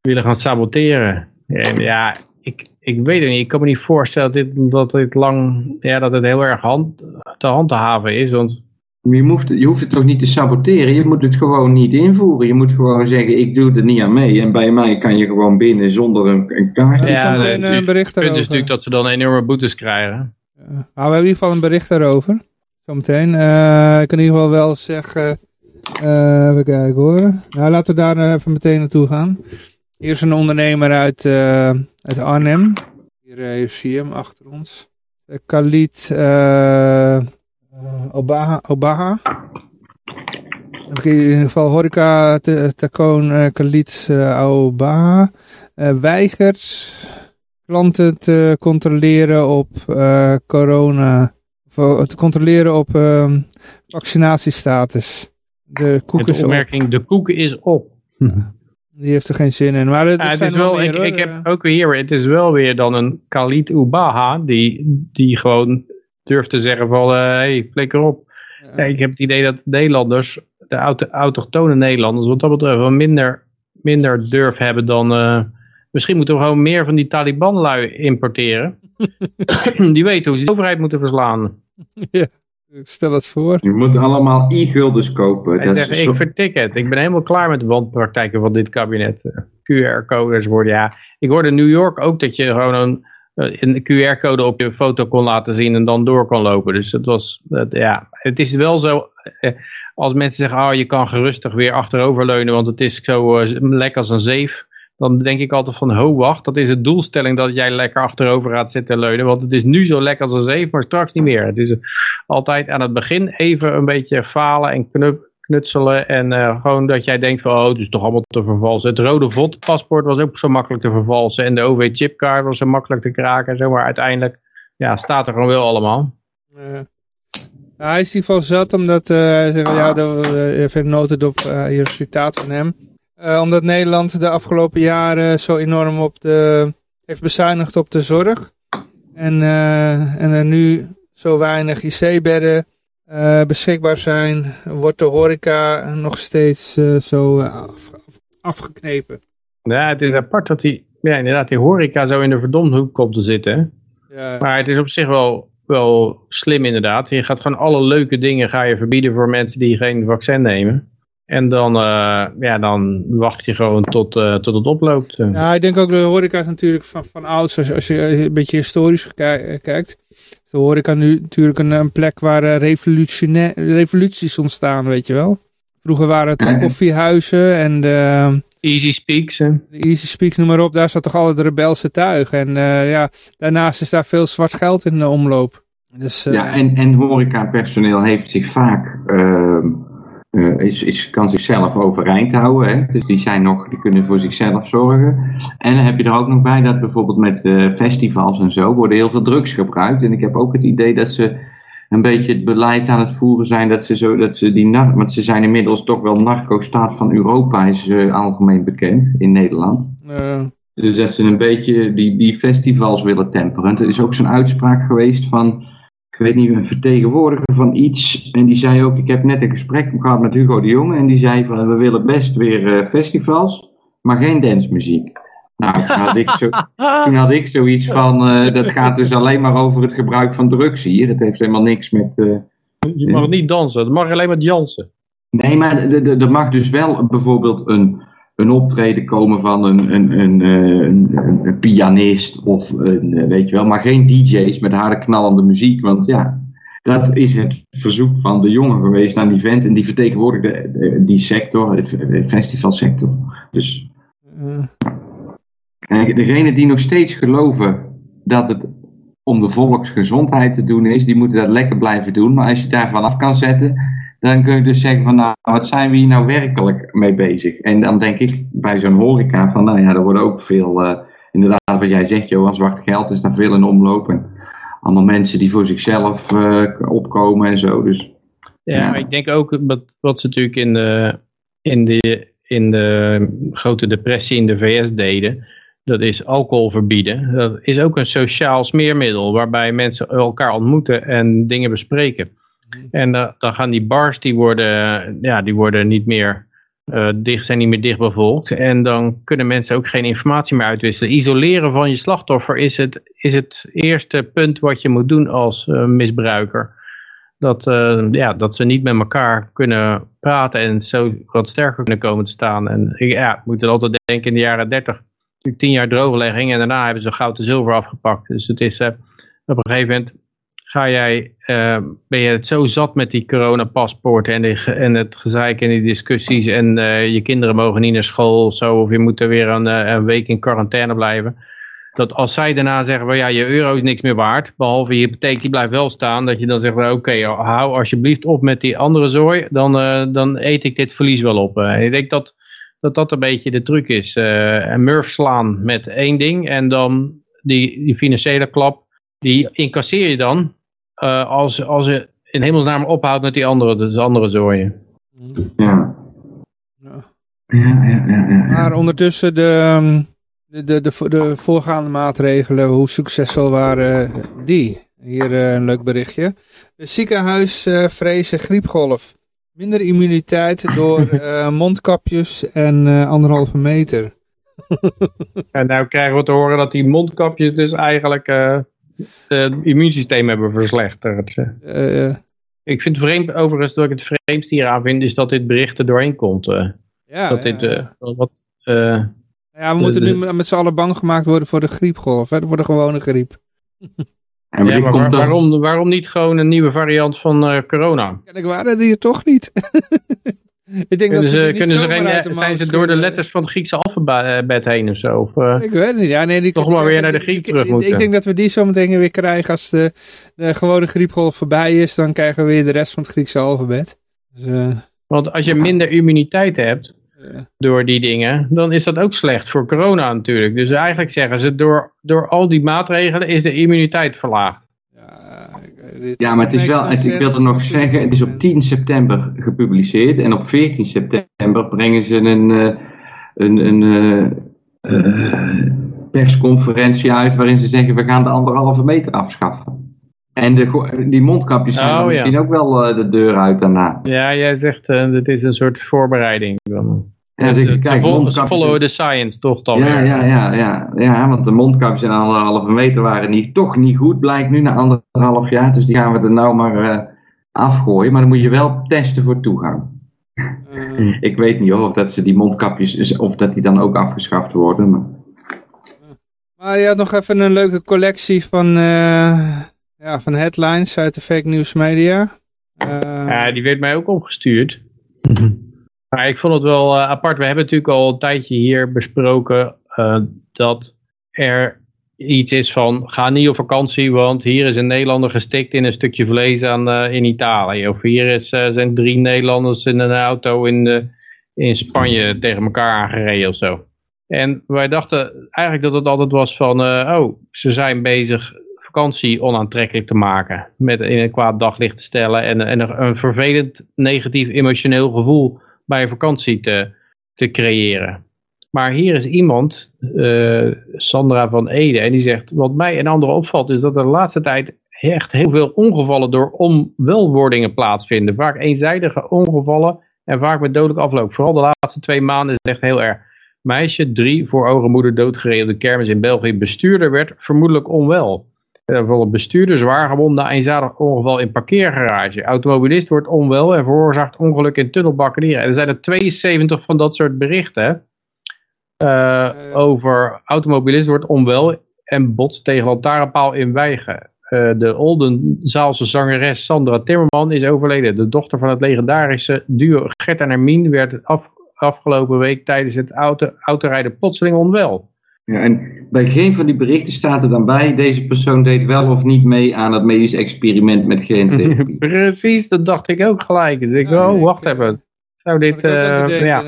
willen gaan saboteren. En ja, ik, ik weet het niet. Ik kan me niet voorstellen dat dit, dat dit lang, ja, dat het heel erg hand, te handhaven is. Want je hoeft, je hoeft het toch niet te saboteren, je moet het gewoon niet invoeren. Je moet gewoon zeggen, ik doe er niet aan mee. En bij mij kan je gewoon binnen zonder een, een kaart. Ja, ja een, een bericht Het punt is natuurlijk dat ze dan enorme boetes krijgen. Ja. Nou, we hebben in ieder geval een bericht daarover. Zometeen. Uh, ik kan in ieder geval wel zeggen... Uh, even kijken hoor. Nou, laten we daar even meteen naartoe gaan. Hier is een ondernemer uit, uh, uit Arnhem. Hier, hier zie je hem achter ons. Khalid... Uh, uh, Obaha. Obaha. in ieder geval horeca Takoon uh, Khalid uh, Obaha weigert klanten te controleren op corona, te controleren op ehm, vaccinatiestatus. De koek de opmerking, de koek is op. Die heeft er geen zin in. Maar het, het is wel, meer, ik, ik, heb ook weer hier, het is wel weer dan een Khalid Ubaha die, die gewoon durft te zeggen van, hé, hey, flikker op. Ja. ik heb het idee dat Nederlanders, de auto, autochtone Nederlanders, wat dat betreft wel minder, minder durf hebben dan... Uh, misschien moeten we gewoon meer van die Taliban-lui importeren. die weten hoe ze de overheid moeten verslaan. Ja, stel het voor. Je moet allemaal e-guldens kopen. Hij zegt, ik vertik het. Ik ben helemaal klaar met de wanpraktijken van dit kabinet. QR-codes worden, ja. Ik hoorde in New York ook dat je gewoon een eh, een QR-code op je foto kon laten zien en dan door kon lopen. Dus het was, ja, het is wel zo, eh, als mensen zeggen, oh, je kan gerustig weer achteroverleunen, want het is zo uh, lekker als een zeef. Dan denk ik altijd van, ho wacht, dat is de doelstelling dat jij lekker achterover gaat zitten leunen. Want het is nu zo lekker als een zeef, maar straks niet meer. Het is altijd aan het begin even een beetje falen en knutselen. En uh, gewoon dat jij denkt van, oh, het is toch allemaal te vervalsen. Het rode VOT-paspoort was ook zo makkelijk te vervalsen. En de OV-chipkaart was zo makkelijk te kraken. Zo, maar uiteindelijk ja, staat er gewoon wel allemaal. Hij is ieder geval zat omdat, uh, hij zegt, ja, even een notendop, hier een citaat van hem. Omdat Nederland de afgelopen jaren zo enorm op de, heeft bezuinigd op de zorg. En, en er nu zo weinig IC-bedden uh, beschikbaar zijn, wordt de horeca nog steeds zo af, afgeknepen. Ja, het is apart dat die, ja, inderdaad, die horeca zo in de verdomde hoek komt te zitten. Ja. Maar het is op zich wel, wel slim inderdaad. Je gaat gewoon alle leuke dingen ga je verbieden voor mensen die geen vaccin nemen. En dan, uh, ja, dan wacht je gewoon tot, uh, tot het oploopt. Ja, ik denk ook de horeca is natuurlijk van, van ouds, als, als je een beetje historisch kijkt. De horeca nu natuurlijk een, een plek waar uh, revoluties ontstaan, weet je wel. Vroeger waren het koffiehuizen en de... Easy Speaks. Hè? Easy Speaks, noem maar op. Daar zat toch al het rebelse tuig. En ja, daarnaast is daar veel zwart geld in de omloop. Dus, ja, en, en horeca-personeel heeft zich vaak ehm, uh, is, is, kan zichzelf overeind houden. Hè? Dus die, zijn nog, die kunnen voor zichzelf zorgen. En dan heb je er ook nog bij dat bijvoorbeeld met uh, festivals en zo worden heel veel drugs gebruikt. En ik heb ook het idee dat ze een beetje het beleid aan het voeren zijn dat ze zo, dat ze die want ze zijn inmiddels toch wel narco-staat van Europa is uh, algemeen bekend in Nederland. Dus dat ze een beetje die, die festivals willen temperen. Er is ook zo'n uitspraak geweest van ik weet niet, een vertegenwoordiger van iets. En die zei ook, ik heb net een gesprek gehad met Hugo de Jonge. En die zei van, we willen best weer uh, festivals, maar geen dancemuziek. Nou, toen had ik, zo, toen had ik zoiets van, uh, dat gaat dus alleen maar over het gebruik van drugs hier. Het heeft helemaal niks met... Uh, je mag niet dansen, het mag alleen maar dansen. Nee, maar er mag dus wel bijvoorbeeld een een optreden komen van een, een, een, eh, een, een pianist of een, eh, weet je wel, maar geen DJ's met harde knallende muziek, want ja, dat is het verzoek van de jongen geweest aan die vent en die vertegenwoordigde die sector, de festivalsector. Dus uh. degene die nog steeds geloven dat het om de volksgezondheid te doen is, die moeten dat lekker blijven doen, maar als je daarvan af kan zetten, dan kun je dus zeggen van nou, wat zijn we hier nou werkelijk mee bezig? En dan denk ik bij zo'n horeca van nou ja, er worden ook veel, uh, inderdaad wat jij zegt Johan, zwart geld is daar veel in omloop. En allemaal mensen die voor zichzelf uh, opkomen en zo. Dus, ja, ja, maar ik denk ook wat, wat ze natuurlijk in de, in, de, in de grote depressie in de VS deden, dat is alcohol verbieden. Dat is ook een sociaal smeermiddel waarbij mensen elkaar ontmoeten en dingen bespreken. En uh, dan gaan die bars, die worden, ja, die worden niet meer uh, dicht, zijn niet meer dicht bevolkt. En dan kunnen mensen ook geen informatie meer uitwisselen. Isoleren van je slachtoffer is het, is het eerste punt wat je moet doen als uh, misbruiker. Dat, ja, dat ze niet met elkaar kunnen praten en zo wat sterker kunnen komen te staan. En ja, ik moet altijd denken in de jaren dertig. Natuurlijk tien jaar drooglegging en daarna hebben ze goud en zilver afgepakt. Dus het is op een gegeven moment ga jij, uh, ben je het zo zat met die coronapaspoorten en, en het gezeik en die discussies en uh, je kinderen mogen niet naar school of zo, of je moet er weer een, uh, een, week in quarantaine blijven. Dat als zij daarna zeggen, well, ja, je euro is niks meer waard, behalve je hypotheek die blijft wel staan, dat je dan zegt, oké, okay, hou alsjeblieft op met die andere zooi, dan, dan eet ik dit verlies wel op. En ik denk dat, dat dat een beetje de truc is. en Murph slaan met één ding en dan die, die financiële klap, die incasseer je dan uh, als, als je in hemelsnaam ophoudt met die andere, dus andere zooien. Ja. Ja. Ja, ja, ja, Maar ondertussen de, de, de, de, de, voorgaande maatregelen, hoe succesvol waren die? Hier uh, een leuk berichtje. De ziekenhuis uh, vrezen griepgolf. Minder immuniteit door mondkapjes en anderhalve meter. en nou krijgen we te horen dat die mondkapjes dus eigenlijk het immuunsysteem hebben verslechterd. Uh, ik vind het vreemd, overigens, dat ik het vreemdste hieraan vind, is dat dit bericht er doorheen komt. Uh. Ja, dat dit, uh, wat, ja, we moeten nu met z'n allen bang gemaakt worden voor de griepgolf, hè? voor de gewone griep. Ja, maar, ja, maar waarom, waarom niet gewoon een nieuwe variant van corona? Ja, ik waren die er toch niet. Ik denk kunnen dat ze, kunnen ze geen, zijn ze door de letters van het Griekse alfabet heen of zo? Of, uh, ik weet het niet. Ja, nee, die, toch maar weer naar de Griek terug moeten. Ik denk dat we die zo meteen weer krijgen als de, de gewone griepgolf voorbij is. Dan krijgen we weer de rest van het Griekse alfabet. Dus, uh, Want als je minder immuniteit hebt door die dingen, dan is dat ook slecht voor corona natuurlijk. Dus eigenlijk zeggen ze, door, door al die maatregelen is de immuniteit verlaagd. Ja, maar het is wel, ik wil er nog zeggen, het is op 10 september gepubliceerd en op 14 september brengen ze een, uh, een, een uh, persconferentie uit waarin ze zeggen we gaan de anderhalve meter afschaffen. En de, die mondkapjes zijn oh, misschien ook wel de deur uit daarna. Ja, jij zegt uh, dit is een soort voorbereiding. Ja, dus kijk, ze, followen de science toch dan ja, ja, ja, ja, ja, want de mondkapjes en anderhalve meter waren niet, toch niet goed, blijkt nu na anderhalf jaar. Dus die gaan we er nou maar uh, afgooien. Maar dan moet je wel testen voor toegang. Uh, ik weet niet hoor, of dat ze die mondkapjes, of dat die dan ook afgeschaft worden. Maar, maar je had nog even een leuke collectie van, uh, ja, van headlines uit de fake news media. ja, die werd mij ook opgestuurd. Maar ik vond het wel uh, apart. We hebben natuurlijk al een tijdje hier besproken uh, dat er iets is van ga niet op vakantie, want hier is een Nederlander gestikt in een stukje vlees aan, uh, in Italië. Of hier is, zijn drie Nederlanders in een auto in, de, in Spanje tegen elkaar aangereden of zo. En wij dachten eigenlijk dat het altijd was van, oh, ze zijn bezig vakantie onaantrekkelijk te maken. Met in een kwaad daglicht te stellen en, en een vervelend negatief emotioneel gevoel bij een vakantie te, te creëren. Maar hier is iemand, uh, Sandra van Ede, en die zegt, wat mij en anderen opvalt, is dat er de laatste tijd echt heel veel ongevallen door onwelwordingen plaatsvinden. Vaak eenzijdige ongevallen en vaak met dodelijk afloop. Vooral de laatste twee maanden is echt heel erg. Meisje, drie, voor ogen moeder doodgereden de kermis in België. Bestuurder werd vermoedelijk onwel. Eh, bijvoorbeeld bestuurder zwaar gewond na eenzadig ongeval in parkeergarage. Automobilist wordt onwel en veroorzaakt ongeluk in tunnelbakken. En er zijn er 72 van dat soort berichten. Uh, over automobilist wordt onwel en botst tegen lantaarnpaal in Wijgen. Uh, de Oldenzaalse zangeres Sandra Timmerman is overleden. De dochter van het legendarische duo Gert en Hermine werd af, afgelopen week tijdens het auto, autorijden plotseling onwel. Ja, en bij geen van die berichten staat er dan bij, deze persoon deed wel of niet mee aan het medisch experiment met gentherapie. Precies, dat dacht ik ook gelijk. Ik, oh, wacht even. Zou dit, uh, ja.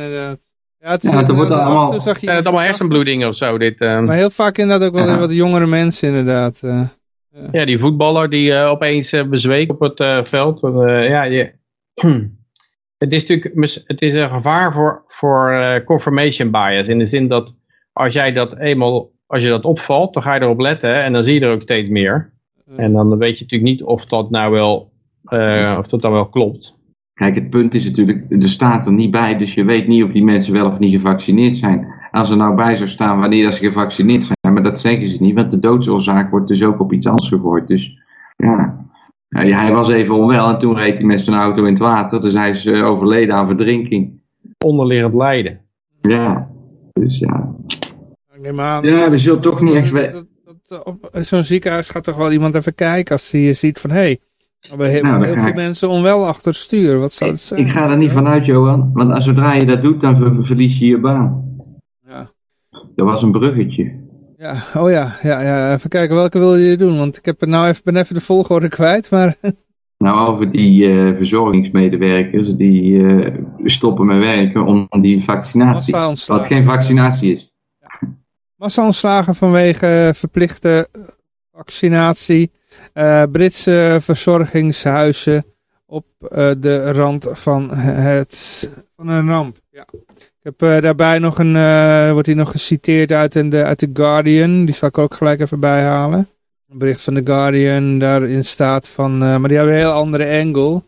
Ja, het, is ja, het wordt allemaal, zag je het allemaal hersenbloeding of zo. Dit, uh, maar heel vaak inderdaad ook wel ja. wat jongere mensen inderdaad. Uh, ja, die voetballer die uh, opeens uh, bezweek op het veld. ja, je, het is natuurlijk het is een gevaar voor, voor confirmation bias. In de zin dat als jij dat eenmaal, als je dat opvalt, dan ga je erop letten en dan zie je er ook steeds meer. En dan weet je natuurlijk niet of dat nou wel, uh, of dat dan wel klopt. Kijk, het punt is natuurlijk, er staat er niet bij, dus je weet niet of die mensen wel of niet gevaccineerd zijn. Als er nou bij zou staan wanneer ze gevaccineerd zijn, maar dat zeggen ze niet, want de doodsoorzaak wordt dus ook op iets anders gegooid. Dus ja, hij was even onwel en toen reed hij met zijn auto in het water, dus hij is eh, overleden aan verdrinking. Onderliggend lijden. Ja, dus ja. Ja, we zullen toch niet echt... Op zo'n ziekenhuis gaat toch wel iemand even kijken als hij ziet van... hé, hey, we hebben nou, heel veel mensen onwel achter het stuur. Wat zou zijn? Ik ga er niet vanuit, Johan. Want als zodra je dat doet, dan verlies je je baan. Ja. Dat was een bruggetje. Ja, oh ja, ja, ja. Even kijken, welke wil je doen? Want ik heb het nou even, ben even de volgorde kwijt, maar... Nou, over die uh, verzorgingsmedewerkers die uh, stoppen met werken om die vaccinatie. Wat geen vaccinatie is. Massa-ontslagen vanwege verplichte vaccinatie. Uh, Britse verzorgingshuizen op uh, de rand van, het, van een ramp. Ja. Ik heb uh, daarbij nog een, wordt hier nog geciteerd uit, in de, uit The Guardian. Die zal ik ook gelijk even bijhalen. Een bericht van The Guardian daarin staat van, maar die hebben een heel andere angle.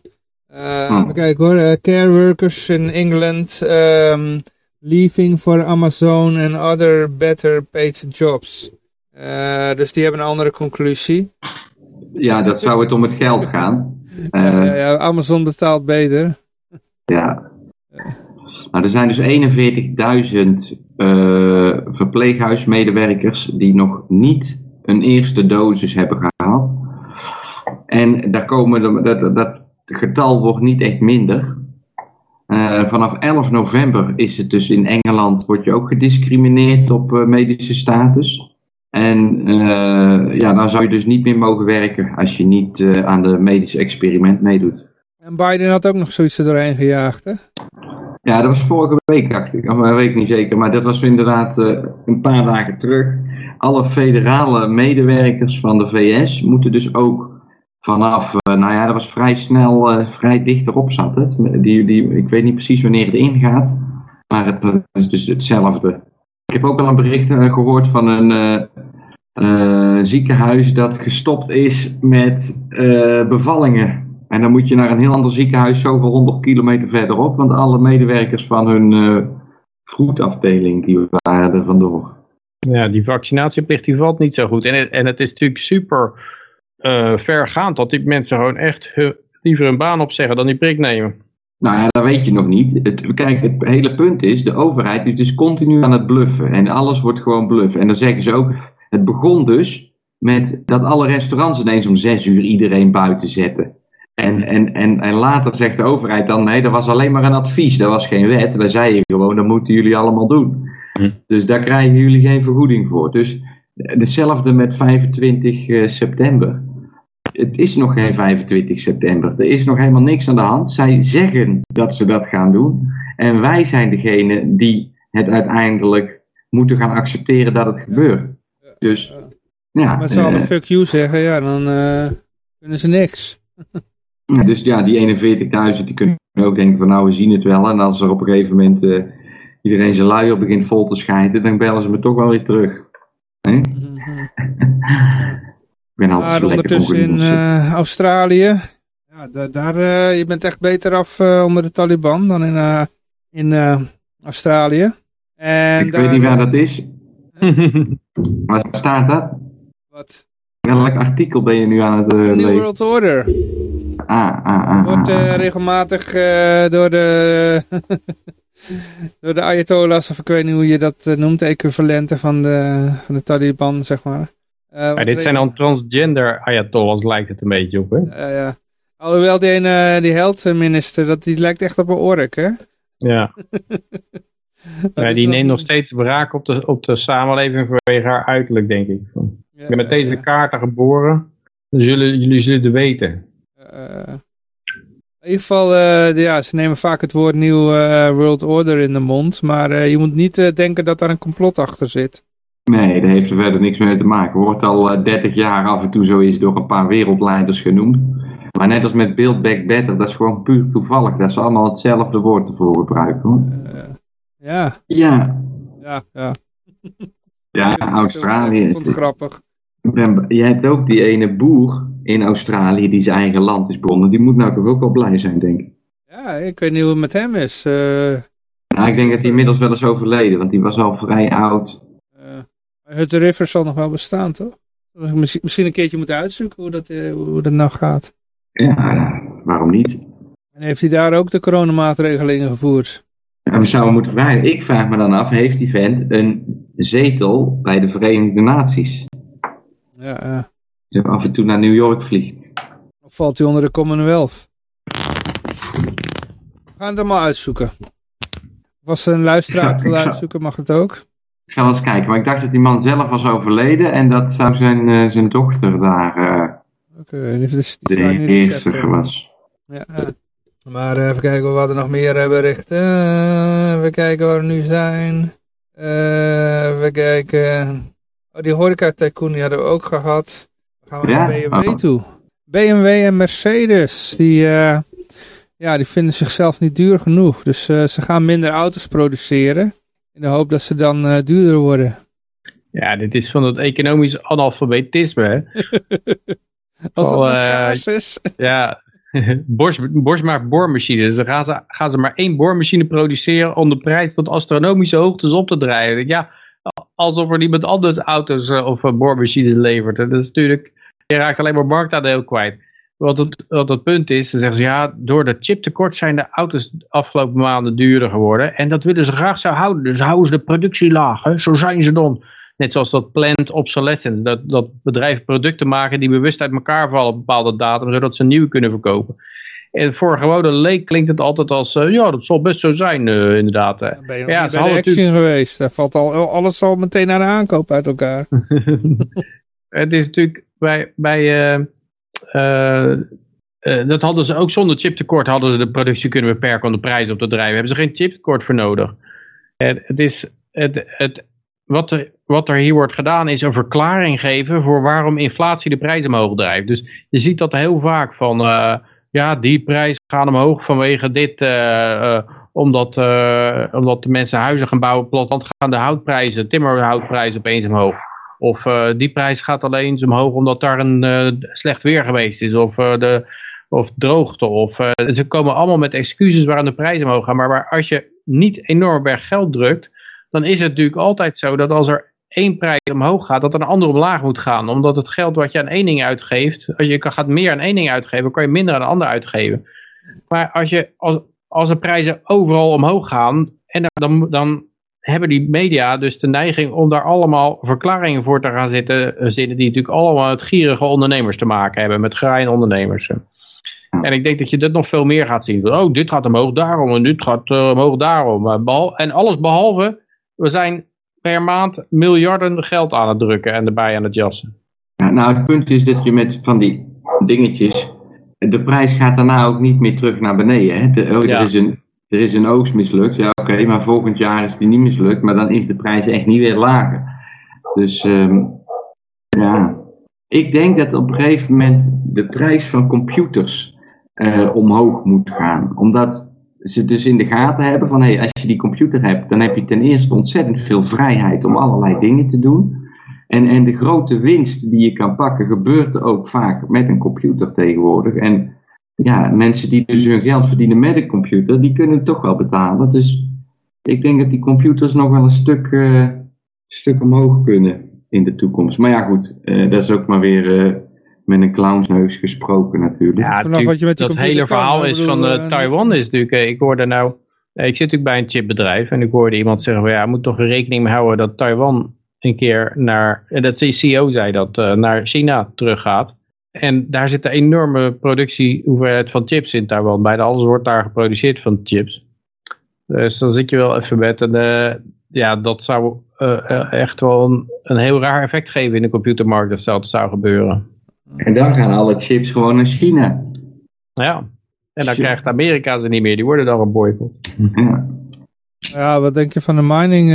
Uh, Even kijken hoor, care workers in England... Um, leaving for Amazon and other better paid jobs. Uh, dus die hebben een andere conclusie. Ja, dat zou het om het geld gaan. Uh, ja, ja, Amazon betaalt beter. Ja. Nou, er zijn dus 41.000 uh, verpleeghuismedewerkers die nog niet een eerste dosis hebben gehad. En daar komen de, dat, dat getal wordt niet echt minder. Uh, vanaf 11 november is het dus in Engeland, word je ook gediscrimineerd op uh, medische status. En uh, ja, dan zou je dus niet meer mogen werken als je niet aan de medische experiment meedoet. En Biden had ook nog zoiets er doorheen gejaagd, hè? Ja, dat was vorige week, dacht ik. Of, weet ik niet zeker, maar dat was inderdaad een paar dagen terug. Alle federale medewerkers van de VS moeten dus ook vanaf, uh, nou ja, dat was vrij snel, uh, vrij dicht erop zat het. Die, die, ik weet niet precies wanneer het ingaat, maar het, is dus hetzelfde. Ik heb ook al een bericht uh, gehoord van een ziekenhuis dat gestopt is met bevallingen. En dan moet je naar een heel ander ziekenhuis zoveel honderd kilometer verderop, want alle medewerkers van hun vroedafdeling, die waren er vandoor. Ja, die vaccinatieplicht die valt niet zo goed. En en het is natuurlijk super uh, vergaand dat die mensen gewoon echt liever een baan opzeggen dan die prik nemen. Nou ja, dat weet je nog niet. Het, kijk, het hele punt is, de overheid is dus continu aan het bluffen. En alles wordt gewoon bluff. En dan zeggen ze ook, het begon dus met dat alle restaurants ineens om zes uur iedereen buiten zetten. En, en, en, en later zegt de overheid dan, nee, dat was alleen maar een advies, dat was geen wet. Wij zeiden gewoon, dat moeten jullie allemaal doen. Hm. Dus daar krijgen jullie geen vergoeding voor. Dus hetzelfde met 25 eh, september. Het is nog geen 25 september. Er is nog helemaal niks aan de hand. Zij zeggen dat ze dat gaan doen. En wij zijn degene die het uiteindelijk moeten gaan accepteren dat het gebeurt. Dus, ja. Met z'n allen uh, fuck you zeggen, ja, dan uh, kunnen ze niks. Ja, dus ja, die 41.000 die kunnen ook denken van nou we zien het wel. En als er op een gegeven moment uh, iedereen zijn luier begint vol te schijten, dan bellen ze me toch wel weer terug. Nee? Ik ben altijd maar ondertussen in uh, Australië, ja, daar, uh, je bent echt beter af onder de Taliban dan in, in Australië. En ik weet niet waar dat is. waar staat dat? Wat? Welk artikel ben je nu aan het lezen? New World Order. Ah, ah, ah, Wordt uh, regelmatig door de door de Ayatollahs, of ik weet niet hoe je dat noemt, equivalenten van de, van de Taliban, zeg maar. Ja, dit zijn dan transgender Ayatollahs, lijkt het een beetje op, hè? ja. Alhoewel die ene, die heldminister, dat, die lijkt echt op een ork, hè? Ja. ja die neemt nog steeds braak op de, op de samenleving vanwege haar uiterlijk, denk ik. Ja, ik ben met deze kaarten geboren, zullen jullie zullen het weten. Uh, in ieder geval, uh, ja, ze nemen vaak het woord New uh, World Order in de mond. Maar je moet niet denken dat daar een complot achter zit. Nee, daar heeft er verder niks mee te maken. Wordt al 30 jaar af en toe zo is door een paar wereldleiders genoemd. Maar net als met Build Back Better, dat is gewoon puur toevallig. Dat ze allemaal hetzelfde woord ervoor gebruiken. ja. Ja. Ja, ja. Ja, Australië. Ik vond het grappig. Je hebt ook die ene boer in Australië die zijn eigen land is begonnen. Die moet nou toch ook wel blij zijn, denk ik. Ja, ik weet niet hoe het met hem is. Uh, nou, ik denk dat hij inmiddels wel is overleden, want die was al vrij oud. Het River zal nog wel bestaan, toch? Misschien, misschien een keertje moeten uitzoeken hoe dat, uh, hoe dat nou gaat. Ja, waarom niet? En heeft hij daar ook de coronamaatregelen ingevoerd? Nou, we zouden moeten vragen. Ik vraag me dan af, heeft die vent een zetel bij de Verenigde Naties? Ja, ja af en toe naar New York vliegt. Of valt hij onder de Commonwealth? We gaan het allemaal uitzoeken. Was er een luisteraar wil uitzoeken, mag het ook? Ik zal eens kijken, maar ik dacht dat die man zelf was overleden en dat zou zijn, uh, zijn dochter daar uh, okay, dus de eerste was. Ja, maar even kijken, we hadden nog meer berichten. even kijken waar we nu zijn. even kijken. Oh, die horeca tycoon die hadden we ook gehad. Gaan we naar BMW oh. toe. BMW en Mercedes, die, uh, ja, die vinden zichzelf niet duur genoeg. Dus uh, ze gaan minder auto's produceren. In de hoop dat ze dan uh, duurder worden. Ja, dit is van het economisch analfabetisme. Als dat basis. ja, Bosch, Bosch maakt boormachines. Dan gaan ze, gaan ze maar één boormachine produceren om de prijs tot astronomische hoogtes op te drijven. Ja, alsof er niemand anders auto's of boormachines levert. dat is natuurlijk je raakt alleen maar marktaandeel kwijt. Wat het, wat het punt is, dan zeggen ze ja, door de chiptekort zijn de auto's de afgelopen maanden duurder geworden. En dat willen ze graag zo houden. Dus houden ze de productie laag. Hè? Zo zijn ze dan. Net zoals dat planned obsolescence. Dat, dat bedrijven producten maken die bewust uit elkaar vallen op bepaalde datum. Zodat ze nieuwe kunnen verkopen. En voor gewone leek klinkt het altijd als, uh, ja, dat zal best zo zijn, uh, inderdaad. Ja, ben je ja, bij de action geweest? Daar valt al, alles al meteen naar de aankoop uit elkaar. het is natuurlijk bij, bij uh, dat hadden ze ook zonder chiptekort hadden ze de productie kunnen beperken om de prijzen op te drijven. Hebben ze geen chiptekort voor nodig. Het, het is, het, het, wat, er, wat er hier wordt gedaan is een verklaring geven voor waarom inflatie de prijzen omhoog drijft. Dus je ziet dat heel vaak van, uh, ja die prijzen gaan omhoog vanwege dit, omdat, omdat de mensen huizen gaan bouwen, platteland gaan de houtprijzen, timmerhoutprijzen opeens omhoog. Of uh, die prijs gaat alleen omhoog omdat daar een uh, slecht weer geweest is. Of, uh, de, of droogte. Of, ze komen allemaal met excuses waarom de prijzen omhoog gaan. Maar, maar als je niet enorm berg geld drukt, dan is het natuurlijk altijd zo dat als er één prijs omhoog gaat, dat er een andere omlaag moet gaan. Omdat het geld wat je aan één ding uitgeeft, als je gaat meer aan één ding uitgeven, kan je minder aan een ander uitgeven. Maar als, je, als, als de prijzen overal omhoog gaan, en dan, dan hebben die media dus de neiging om daar allemaal verklaringen voor te gaan zitten, eh, zinnen die natuurlijk allemaal met gierige ondernemers te maken hebben, met graaien ondernemers. En ik denk dat je dat nog veel meer gaat zien. Oh, dit gaat omhoog daarom en dit gaat uh, omhoog daarom. En alles behalve, we zijn per maand miljarden geld aan het drukken en erbij aan het jassen. Ja, nou, het punt is dat je met van die dingetjes, de prijs gaat daarna ook niet meer terug naar beneden. Hè? De, oh, er, is een, er is een oogst mislukt, ja oké, maar volgend jaar is die niet mislukt, maar dan is de prijs echt niet weer lager. Dus um, ja, ik denk dat op een gegeven moment de prijs van computers uh, omhoog moet gaan. Omdat ze dus in de gaten hebben van hey, als je die computer hebt, dan heb je ten eerste ontzettend veel vrijheid om allerlei dingen te doen. En, en de grote winst die je kan pakken, gebeurt ook vaak met een computer tegenwoordig. En ja, mensen die dus hun geld verdienen met een computer, die kunnen het toch wel betalen. Dus ik denk dat die computers nog wel een stuk, uh, stuk omhoog kunnen in de toekomst. Maar ja, goed, uh, dat is ook maar weer uh, met een clownsneus gesproken natuurlijk. Ja, wat je met dat hele verhaal is van uh, Taiwan is natuurlijk, ik hoorde nou, ik zit natuurlijk bij een chipbedrijf en ik hoorde iemand zeggen, van, ja, je moet toch rekening mee houden dat Taiwan een keer naar, en dat de CEO zei dat, naar China teruggaat. En daar zit een enorme productiehoeveelheid van chips in Taiwan. Bijna alles wordt daar geproduceerd van chips. Dus dan zit je wel even met een, uh, ja, dat zou uh, echt wel een, een, heel raar effect geven in de computermarkt als dat zou gebeuren. En dan gaan alle chips gewoon naar China. Ja, en dan krijgt Amerika ze niet meer, die worden dan een boycott. Ja. ja, wat denk je van de mining?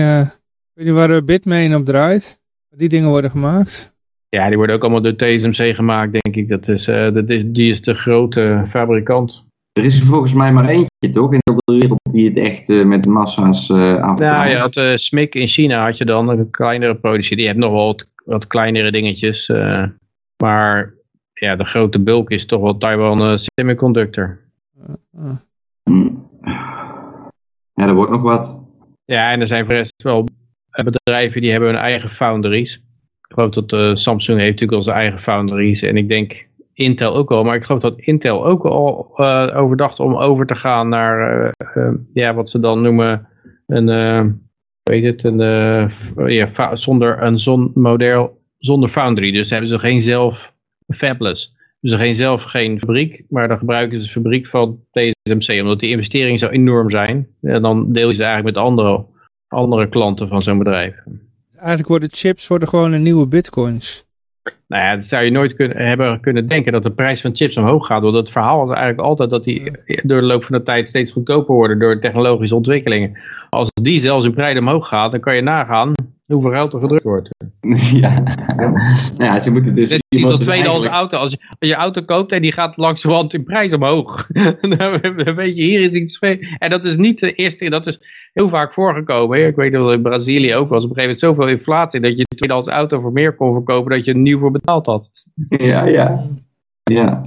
weet je waar Bitmain op draait? Die dingen worden gemaakt. Ja, die worden ook allemaal door TSMC gemaakt, denk ik. Dat is, uh, dat is, die is de grote fabrikant. Er is er volgens mij maar eentje, toch? In de wereld die het echt uh, met massa's uh, aan Ja, je had uh, SMIC in China, had je dan een kleinere productie. Die heeft nog wel wat, wat kleinere dingetjes. maar ja, de grote bulk is toch wel Taiwan Semiconductor. Ja, er wordt nog wat. Ja, en er zijn best wel bedrijven die hebben hun eigen foundries. Ik geloof dat uh, Samsung heeft natuurlijk al zijn eigen foundries. En ik denk Intel ook al. Maar ik geloof dat Intel ook al uh, overdacht om over te gaan naar uh, ja, wat ze dan noemen een, weet het, een, zonder een zon model zonder foundry. Dus hebben ze geen zelf fabless. Dus geen zelf geen fabriek, maar dan gebruiken ze de fabriek van TSMC. Omdat die investeringen zo enorm zijn. En dan deel je ze eigenlijk met andere, andere klanten van zo'n bedrijf eigenlijk worden chips worden gewoon een nieuwe bitcoins. Nou ja, dat zou je nooit kunnen, hebben kunnen denken dat de prijs van chips omhoog gaat. Want het verhaal was eigenlijk altijd dat die door de loop van de tijd steeds goedkoper worden door technologische ontwikkelingen. Als die zelfs in prijs omhoog gaat, dan kan je nagaan hoeveel geld er gedrukt wordt. Ja, nou ja ze moeten dus... Net als dus tweedehands auto. Als je, als je auto koopt en die gaat langs de wand in prijs omhoog. dan weet je, hier is iets... En dat is niet de eerste... Dat is heel vaak voorgekomen. Ik weet dat in Brazilië ook was op een gegeven moment zoveel inflatie... dat je een tweedehands auto voor meer kon verkopen... dat je er nieuw voor betaald had. Ja, ja. Ja.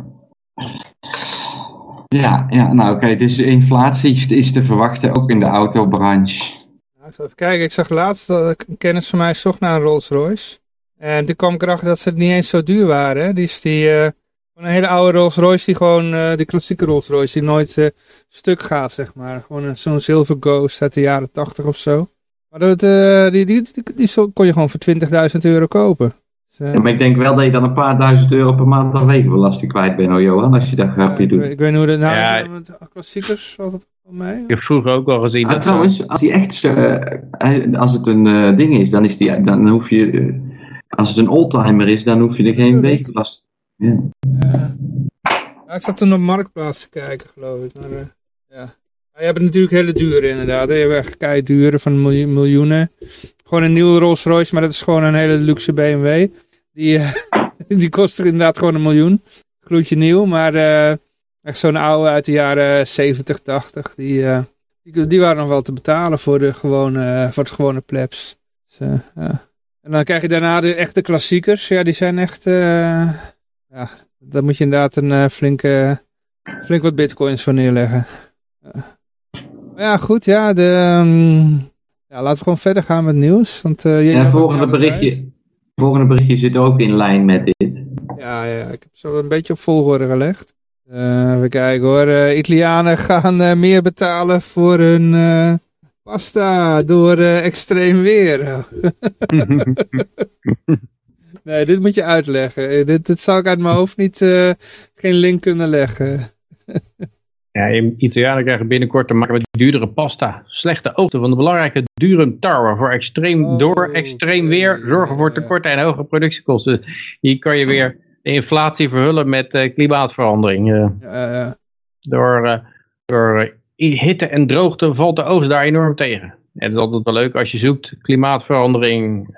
Ja, ja nou oké, dus inflatie is te verwachten ook in de autobranche. Even kijken, ik zag laatst dat een kennis van mij zocht naar een Rolls Royce. En toen kwam ik erachter dat ze niet eens zo duur waren. Die is die, uh, een hele oude Rolls Royce, die gewoon, uh, die klassieke Rolls Royce, die nooit uh, stuk gaat, zeg maar. Gewoon zo'n Silver Ghost uit de jaren 80 of zo. Maar dat, die, die, die, die, kon je gewoon voor 20.000 euro kopen. Dus, ja, maar ik denk wel dat je dan een paar duizend euro per maand aan wegenbelasting kwijt bent, hoor Johan, als je dat grapje doet. Ik, ik weet niet hoe dat nou ja. met klassiekers altijd mij. Ik heb vroeger ook al gezien ah, dat trouwens, als hij echt, uh, als het een uh, ding is, dan is die, dan hoef je, uh, als het een oldtimer is, dan hoef je er geen wegenbelasting. Ja. ja. ik zat toen op Marktplaats te kijken, geloof ik. Maar, ja. Je hebt natuurlijk hele dure inderdaad. Je hebt echt kei dure van miljoenen. Gewoon een nieuwe Rolls Royce, maar dat is gewoon een hele luxe BMW. Die, die kost inderdaad gewoon een miljoen. Gloedje nieuw, maar Echt zo'n oude uit de jaren 70, 80. Die, uh, die, die, waren nog wel te betalen voor, de gewone, voor het gewone plebs. Dus, uh, ja. En dan krijg je daarna de echte klassiekers. Ja, die zijn echt... Uh, ja, daar moet je inderdaad een flinke, flink wat bitcoins voor neerleggen. Ja. Maar ja, goed, ja, de, ehm, ja, laten we gewoon verder gaan met nieuws. Want, uh, ja, volgende berichtje, volgende berichtje zit ook in lijn met dit. Ja, ja ik heb zo een beetje op volgorde gelegd. Uh, even kijken hoor. Uh, Italianen gaan meer betalen voor hun pasta door extreem weer. nee, dit moet je uitleggen. Dit, dit zou ik uit mijn hoofd niet geen link kunnen leggen. Ja, Italianen krijgen binnenkort te maken met duurdere pasta. Slechte oogsten van de belangrijke dure tarwe voor extreem, oh, door extreem weer zorgen voor tekorten en hoge productiekosten. Hier kan je weer de inflatie verhullen met uh, klimaatverandering. Uh, door uh, door hitte en droogte valt de oogst daar enorm tegen. En het is altijd wel leuk als je zoekt klimaatverandering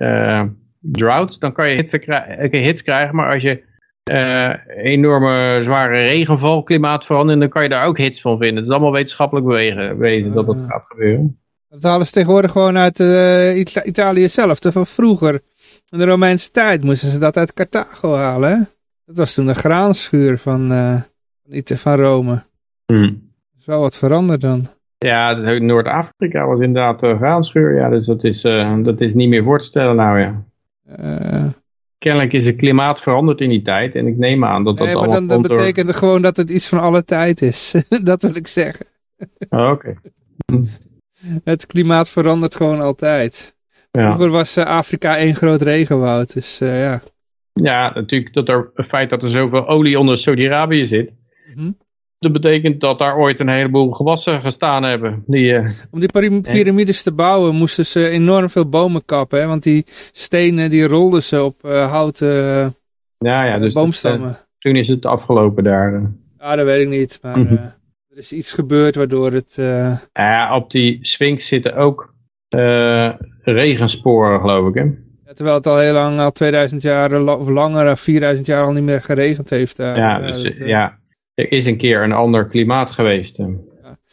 droughts, dan kan je hits, hits krijgen, maar als je uh, enorme zware regenval, klimaatverandering, dan kan je daar ook hits van vinden. Het is allemaal wetenschappelijk bewegen, weten dat dat gaat gebeuren. Dat halen ze tegenwoordig gewoon uit uh, Italië zelf, van vroeger. In de Romeinse tijd moesten ze dat uit Carthago halen. Dat was toen de graanschuur van, uh, van Rome. Hmm. Dat is wel wat veranderd dan. Ja, Noord-Afrika was inderdaad de graanschuur. Ja, dus dat is, dat is niet meer voor te stellen nou ja kennelijk is het klimaat veranderd in die tijd. En ik neem aan dat dat nee, maar dan, dat betekent gewoon dat het iets van alle tijd is. dat wil ik zeggen. Oh, oké. het klimaat verandert gewoon altijd. Ja. Vroeger was Afrika één groot regenwoud. Dus uh, ja. Ja, natuurlijk dat er, het feit dat er zoveel olie onder Saudi-Arabië zit. Mm dat betekent dat daar ooit een heleboel gewassen gestaan hebben. Die, uh, Om die piramides te bouwen moesten ze enorm veel bomen kappen. Hè? Want die stenen die rolden ze op uh, houten ja, ja, dus boomstammen. Dat, toen is het afgelopen daar. Ja, dat weet ik niet. Maar mhm. er is iets gebeurd waardoor het... Ja, op die Sphinx zitten ook regensporen geloof ik hè. Ja, terwijl het al heel lang, al 2000 jaar of langer, 4000 jaar al niet meer geregend heeft. ja, dus, ja er is een keer een ander klimaat geweest.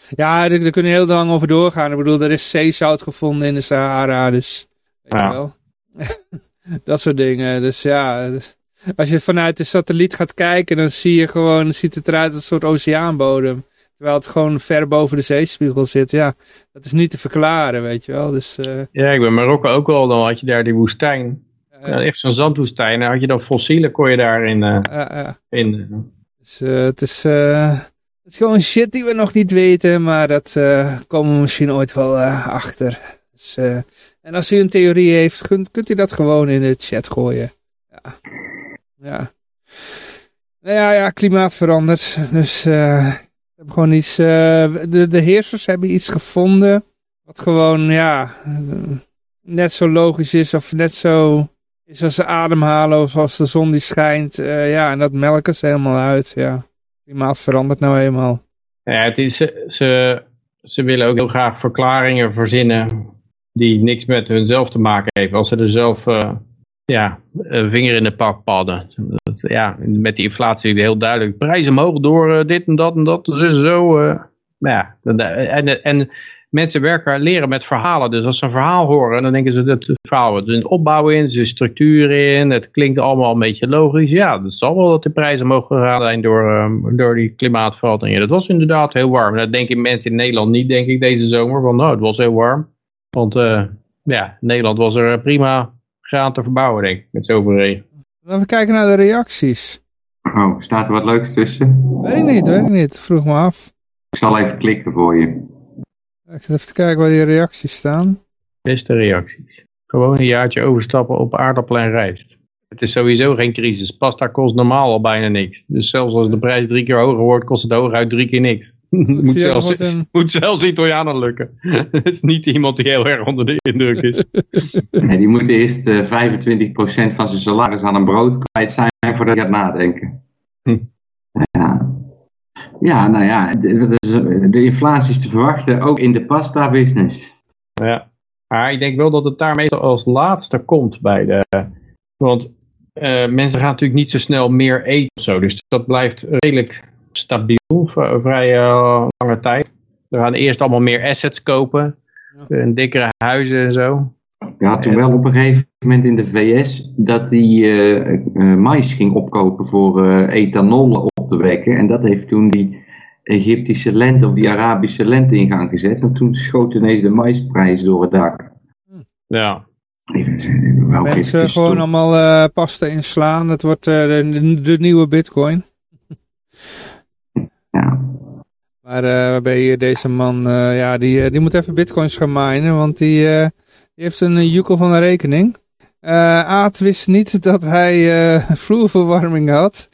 Ja, daar, kunnen we heel lang over doorgaan. Ik bedoel, er is zeezout gevonden in de Sahara, dus weet ja. wel. dat soort dingen. Dus ja, dus als je vanuit de satelliet gaat kijken, dan zie je gewoon, ziet het eruit als een soort oceaanbodem. Terwijl het gewoon ver boven de zeespiegel zit. Ja, dat is niet te verklaren, weet je wel. Dus, uh... Ja, ik ben Marokko ook al, dan had je daar die woestijn. Ja, echt zo'n zandwoestijn. Dan had je dan fossielen, kon je daarin uh, vinden. Dus uh, het, is, het is gewoon shit die we nog niet weten, maar dat komen we misschien ooit wel achter. Dus, en als u een theorie heeft, kunt, kunt u dat gewoon in de chat gooien. Ja. Ja. Nou ja, ja, klimaat verandert. Dus hebben gewoon iets. de, de heersers hebben iets gevonden. Wat gewoon, ja. net zo logisch is of net zo is als ze ademhalen of als de zon die schijnt. Uh, ja, en dat melken ze helemaal uit. Ja, klimaat verandert nou eenmaal. Ja, het is, ze, ze willen ook heel graag verklaringen verzinnen die niks met hunzelf te maken heeft. Als ze er zelf ja, vinger in de pak padden. Ja, met die inflatie heel duidelijk. Prijzen omhoog door uh, dit en dat en dat. Dus zo. Uh, ja, en, en mensen werken, leren met verhalen. Dus als ze een verhaal horen, dan denken ze dat het verhaal er een opbouw in, er structuur in, het klinkt allemaal een beetje logisch. Ja, dat zal wel dat de prijzen mogen gaan zijn door, um, door die klimaatverandering. dat was inderdaad heel warm. Dat denken mensen in Nederland niet, denk ik, deze zomer. Want nou, het was heel warm. Want ja, Nederland was er prima graan te verbouwen, denk ik, met zoveel regen. Laten we kijken naar de reacties. Oh, staat er wat leuks tussen? Weet ik niet, weet ik niet. Vroeg me af. Ik zal even klikken voor je. Ik zit even te kijken waar die reacties staan. Beste reacties. Gewoon een jaartje overstappen op aardappelen en rijst. Het is sowieso geen crisis. Pasta kost normaal al bijna niks. Dus zelfs als de prijs drie keer hoger wordt, kost het hooguit drie keer niks. Moet, zelfs, een... moet zelfs Italianen lukken. Het is niet iemand die heel erg onder de indruk is. nee, die moet eerst uh, eh, 25% van zijn salaris aan een brood kwijt zijn voordat hij gaat nadenken. Hm. Ja. Ja, nou ja, de, de inflatie is te verwachten, ook in de pasta business. Ja, maar ik denk wel dat het daar meestal als laatste komt bij de... Want uh, mensen gaan natuurlijk niet zo snel meer eten of zo, dus dat blijft redelijk stabiel voor vrij uh, lange tijd. We gaan eerst allemaal meer assets kopen, ja. dikkere huizen en zo. Had toen wel op een gegeven moment in de VS dat die uh, mais ging opkopen voor ethanol op te wekken. En dat heeft toen die Egyptische lente of die Arabische lente in gang gezet. En toen schoot ineens de maisprijs door het dak. Ja. Mensen gewoon allemaal uh, pasta inslaan. Het wordt uh, de, de, nieuwe bitcoin. Ja. Maar uh, waarbij hier deze man, ja, die, die moet even bitcoins gaan minen. Want die, die heeft een jukkel van een rekening. Aad wist niet dat hij vloerverwarming had.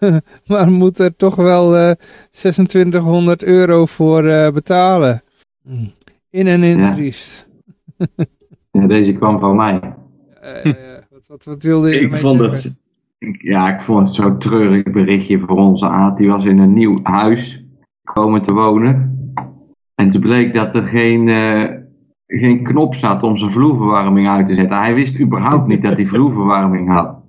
maar moet er toch wel 2600 euro voor betalen. In en in ja. triest. Ja, deze kwam van mij. Uh, wat, wat, wat, wilde je ik vond het, Ja, ik vond het zo'n treurig berichtje voor onze Aad. Die was in een nieuw huis komen te wonen. En toen bleek dat er geen, uh, geen knop zat om zijn vloerverwarming uit te zetten. Hij wist überhaupt niet dat hij vloerverwarming had.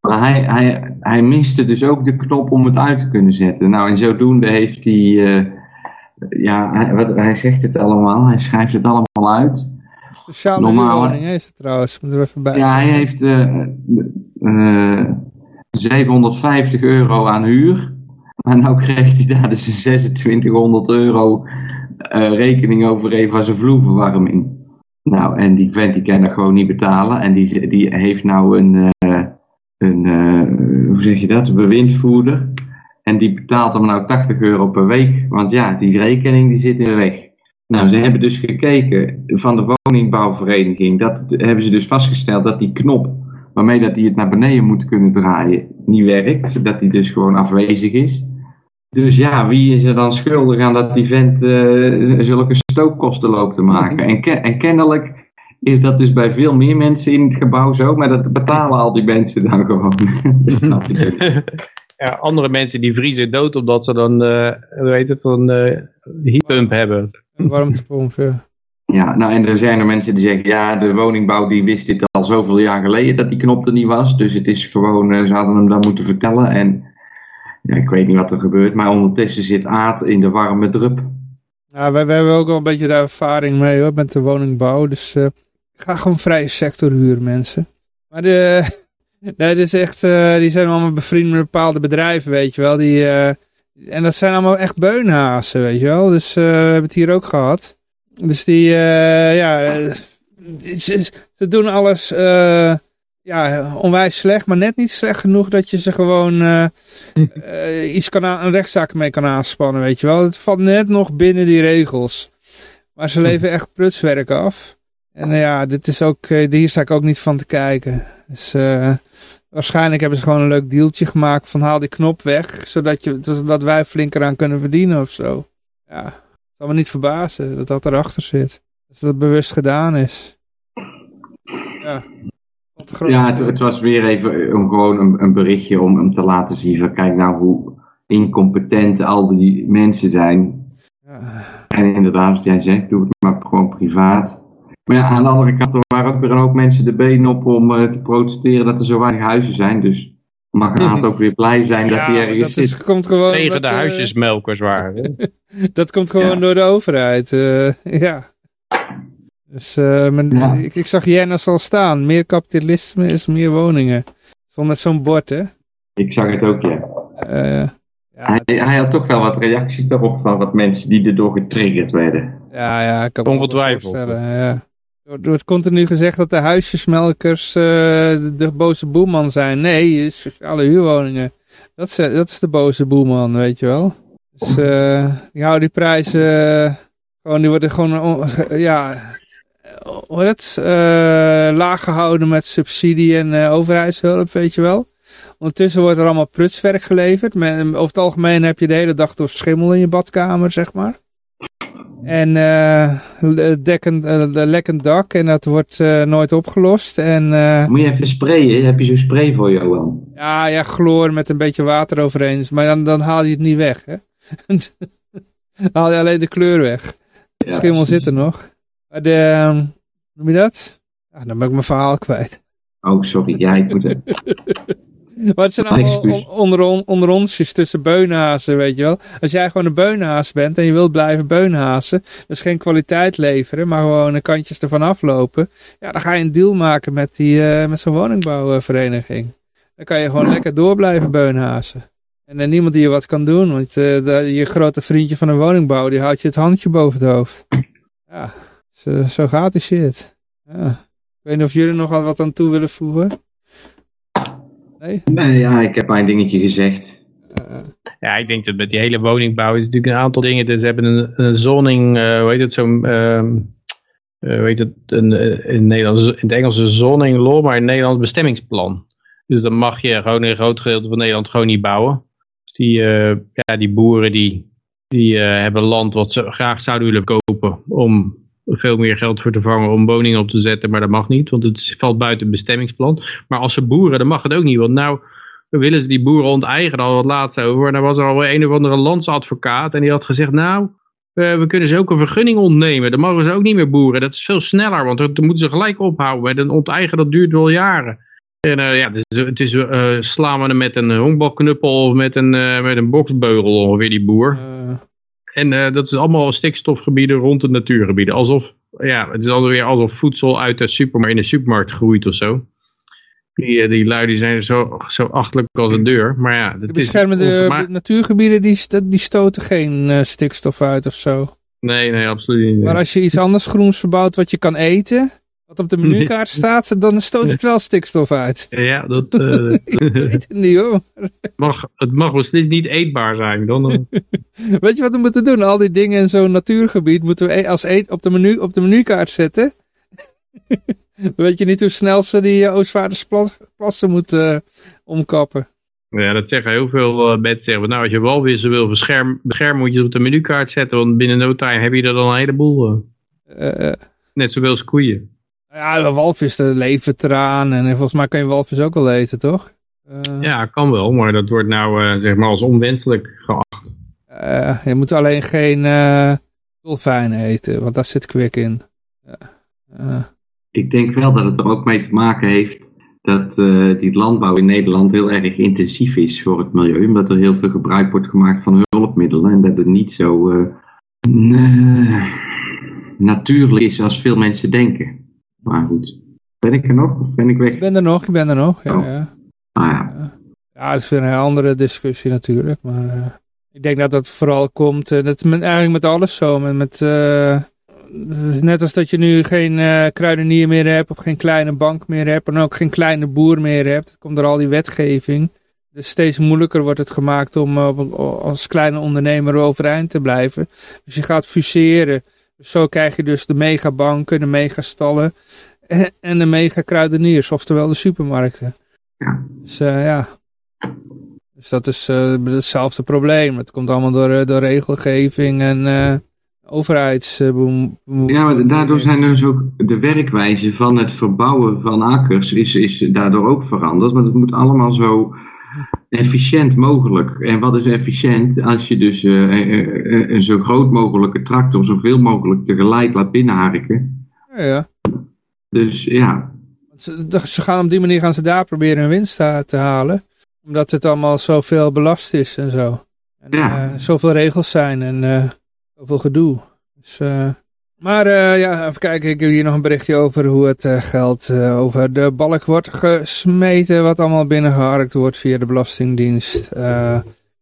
Maar hij, hij, hij miste dus ook de knop om het uit te kunnen zetten. Nou, en zodoende heeft hij... Uh, ja, hij, wat, hij zegt het allemaal. Hij schrijft het allemaal uit. Sociale is het trouwens, moeten we even bij Ja, hij heeft uh, 750 euro aan huur. Maar nou krijgt hij daar dus 2600 euro uh, rekening over even aan zijn vloerverwarming. Nou, en die vent die kan dat gewoon niet betalen. En die, die heeft nou een, uh, een hoe zeg je dat, bewindvoerder. En die betaalt hem nou 80 euro per week. Want ja, die rekening die zit in de weg. Nou, ze hebben dus gekeken van de woningbouwvereniging. Dat hebben ze dus vastgesteld dat die knop waarmee dat hij het naar beneden moet kunnen draaien niet werkt. Dat die dus gewoon afwezig is. Dus ja, wie is er dan schuldig aan dat die vent uh, zulke stookkosten loopt te maken? En, en kennelijk is dat dus bij veel meer mensen in het gebouw zo, maar dat betalen al die mensen dan gewoon. Snap je ja, andere mensen die vriezen dood omdat ze dan, uh, hoe heet het, een uh, heatpump hebben. Een warmtepomp, ja. Ja, nou en er zijn er mensen die zeggen, ja, de woningbouw die wist dit al zoveel jaar geleden dat die knop er niet was. Dus het is gewoon, uh, ze hadden hem dan moeten vertellen. En ja, ik weet niet wat er gebeurt, maar ondertussen zit Aad in de warme drup. Ja, wij, hebben ook al een beetje de ervaring mee hoor, met de woningbouw. Dus uh, ga gewoon vrije sector huren, mensen. Maar de, nee, dit is echt, die zijn allemaal bevriend met bepaalde bedrijven, weet je wel. Die, en dat zijn allemaal echt beunhazen, weet je wel. Dus we hebben het hier ook gehad. Dus die, uh, ja, ze, ze, doen alles uh, ja, onwijs slecht, maar net niet slecht genoeg dat je ze gewoon uh, iets kan aan, een rechtszaak mee kan aanspannen, weet je wel. Het valt net nog binnen die regels. Maar ze leven echt prutswerk af. En ja, dit is ook, hier sta ik ook niet van te kijken. Dus waarschijnlijk hebben ze gewoon een leuk deeltje gemaakt van haal die knop weg, zodat, je, zodat wij flink eraan kunnen verdienen of zo. Ja kan me niet verbazen dat dat erachter zit. Dat dat bewust gedaan is. Ja, ja het, het, was weer even om gewoon een, een, berichtje om hem te laten zien. Van, kijk nou hoe incompetent al die mensen zijn. Ja. En inderdaad, wat jij zegt, doe het maar gewoon privaat. Maar ja, aan de andere kant waren ook weer een hoop mensen de benen op om uh, te protesteren dat er zo weinig huizen zijn. Dus mag Aad ook weer blij zijn dat hij ergens dat is, zit. Komt gewoon Tegen de huisjesmelkers waren. dat komt gewoon door de overheid. Uh, ja. Dus uh, men, ja. ik, ik, zag Jennis al staan. Meer kapitalisme is meer woningen. Stond met zo'n bord, hè? Ik zag het ook, ja. ja hij, hij, had toch wel wat reacties daarop van wat mensen die erdoor getriggerd werden. Ja, ja, ik kan me voorstellen. Ja. Er wordt continu gezegd dat de huisjesmelkers uh, de boze boeman zijn. Nee, sociale huurwoningen. Dat is, dat is de boze boeman, weet je wel. Dus uh, die houden die prijzen gewoon, die worden gewoon, ja, hoe het, laag gehouden met subsidie en overheidshulp, weet je wel. Ondertussen wordt er allemaal prutswerk geleverd. Over het algemeen heb je de hele dag door schimmel in je badkamer, zeg maar. En uh, dekkend, uh, lekkend dak en dat wordt uh, nooit opgelost. En, Moet je even sprayen? Heb je zo'n spray voor jou wel? Ja, ja, chloor met een beetje water overheen. Maar dan, dan haal je het niet weg. Hè? dan haal je alleen de kleur weg. Ja. Schimmel zit er nog. Maar de, ehm, noem je dat? Ja, dan ben ik mijn verhaal kwijt. Oh, sorry. Ja, ik moet het. Maar het zijn allemaal on, onder, onder onsjes tussen beunhazen, weet je wel. Als jij gewoon een beunhaas bent en je wilt blijven beunhazen, dus geen kwaliteit leveren, maar gewoon de kantjes ervan aflopen, ja, dan ga je een deal maken met, die, uh, met zo'n woningbouwvereniging. Dan kan je gewoon lekker door blijven beunhazen. En uh, niemand die je wat kan doen, want uh, je grote vriendje van een woningbouw, die houdt je het handje boven het hoofd. Ja, zo, zo gaat die shit. Ja. Ik weet niet of jullie nog wat aan toe willen voegen. Nee? Nee, ja, ik heb een dingetje gezegd. ja, ik denk dat met die hele woningbouw is natuurlijk een aantal dingen. Dus ze hebben een, een zoning, hoe heet het, zo'n... Uh, uh, weet het, een, in, Nederlands, in het Engels een zoning law, maar in het Nederlands bestemmingsplan. Dus dan mag je gewoon in een groot gedeelte van Nederland gewoon niet bouwen. Dus die, uh, ja, die boeren die, die uh, hebben land wat ze graag zouden willen kopen om veel meer geld voor te vangen om woningen op te zetten, maar dat mag niet, want het valt buiten het bestemmingsplan. Maar als ze boeren, dan mag het ook niet, want nou willen ze die boeren onteigenen, al wat laatst over. En dan was er al een of andere landsadvocaat en die had gezegd, nou, uh, we kunnen ze ook een vergunning ontnemen. Dan mogen ze ook niet meer boeren. Dat is veel sneller, want dan moeten ze gelijk ophouden. Een onteigenen, dat duurt wel jaren. En uh, ja, het is, het is uh, slaan we hem met een honkbalknuppel of met een, met een boksbeugel ongeveer, die boer. En dat is allemaal stikstofgebieden rond de natuurgebieden. Alsof, ja, het is alweer alsof voedsel uit de supermarkt, in de supermarkt groeit of zo. Die, die lui die zijn zo, zo achtelijk als een deur. Maar ja, de beschermende natuurgebieden die, die stoten geen uh, stikstof uit of zo. Nee, nee, absoluut niet. Maar als je iets anders groens verbouwt wat je kan eten, wat op de menukaart staat, dan stoot het wel stikstof uit. Ja, dat... Uh, ik weet het niet hoor. Het mag, het mag beslist niet eetbaar zijn. Dan, uh... weet je wat we moeten doen? Al die dingen in zo'n natuurgebied moeten we e- als eet op de, menu, op de menukaart zetten. Weet je niet hoe snel ze die uh, Oostvaardersplassen moeten uh, omkappen? Ja, dat zeggen heel veel mensen. Zeggen, nou, als je walvissen wil beschermen, beschermen, moet je ze op de menukaart zetten. Want binnen no time heb je er dan een heleboel. Net zoveel als koeien. Ja, de walvis leven eraan. En volgens mij kan je walvis ook wel eten, toch? ja, kan wel. Maar dat wordt nou zeg maar als onwenselijk geacht. je moet alleen geen dolfijn eten, want daar zit kwik in. Ja ik denk wel dat het er ook mee te maken heeft dat uh, die landbouw in Nederland heel erg intensief is voor het milieu. Omdat er heel veel gebruik wordt gemaakt van hulpmiddelen. En dat het niet zo uh, natuurlijk is als veel mensen denken. Maar goed, ben ik er nog of ben ik weg? Ik ben er nog, ik ben er nog. Ja, oh. ja. Ah, ja. ja, het is weer een andere discussie natuurlijk. Maar uh, ik denk dat dat vooral komt, dat is eigenlijk met alles zo. Met, met net als dat je nu geen kruidenier meer hebt of geen kleine bank meer hebt en ook geen kleine boer meer hebt, komt er al die wetgeving. Dus steeds moeilijker wordt het gemaakt om als kleine ondernemer overeind te blijven. Dus je gaat fuseren. Dus zo krijg je dus de megabanken, de megastallen en, en de megakruideniers, oftewel de supermarkten. Ja. Dus uh, ja. Dus dat is hetzelfde probleem. Het komt allemaal door, door regelgeving en overheids... ja, maar daardoor zijn dus ook de werkwijze van het verbouwen van akkers is, is daardoor ook veranderd. Want het moet allemaal zo efficiënt mogelijk. En wat is efficiënt? Als je dus uh, een zo groot mogelijke tractor zoveel mogelijk tegelijk laat binnenharken. Ja, ja. Dus ja. Ze, ze, gaan op die manier gaan ze daar proberen een winst te halen. Omdat het allemaal zoveel belast is en zo. En, ja. zoveel regels zijn en Zoveel gedoe. Dus, maar uh, ja, even kijken. Ik heb hier nog een berichtje over hoe het uh, geld over de balk wordt gesmeten. Wat allemaal binnengeharkt wordt via de Belastingdienst.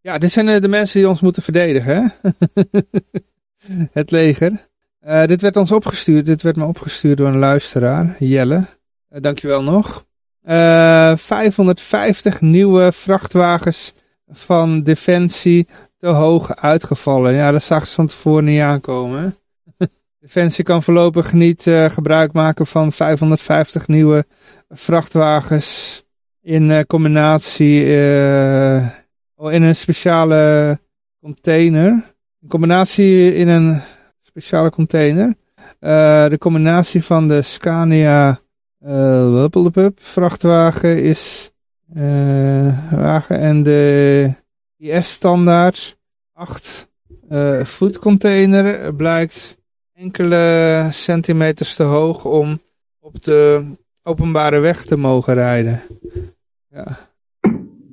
ja, dit zijn de mensen die ons moeten verdedigen. Hè? het leger. dit werd ons opgestuurd. Dit werd me opgestuurd door een luisteraar. Jelle. dankjewel nog. 550 nieuwe vrachtwagens van Defensie te hoog uitgevallen. Ja, dat zag ze van tevoren niet aankomen. Defensie kan voorlopig niet uh, gebruik maken van 550 nieuwe vrachtwagens in uh, combinatie uh, in een speciale container. In combinatie in een speciale container. de combinatie van de Scania vrachtwagen is wagen en de IS-standaard 8 uh, food container blijkt enkele centimeters te hoog om op de openbare weg te mogen rijden. Ja.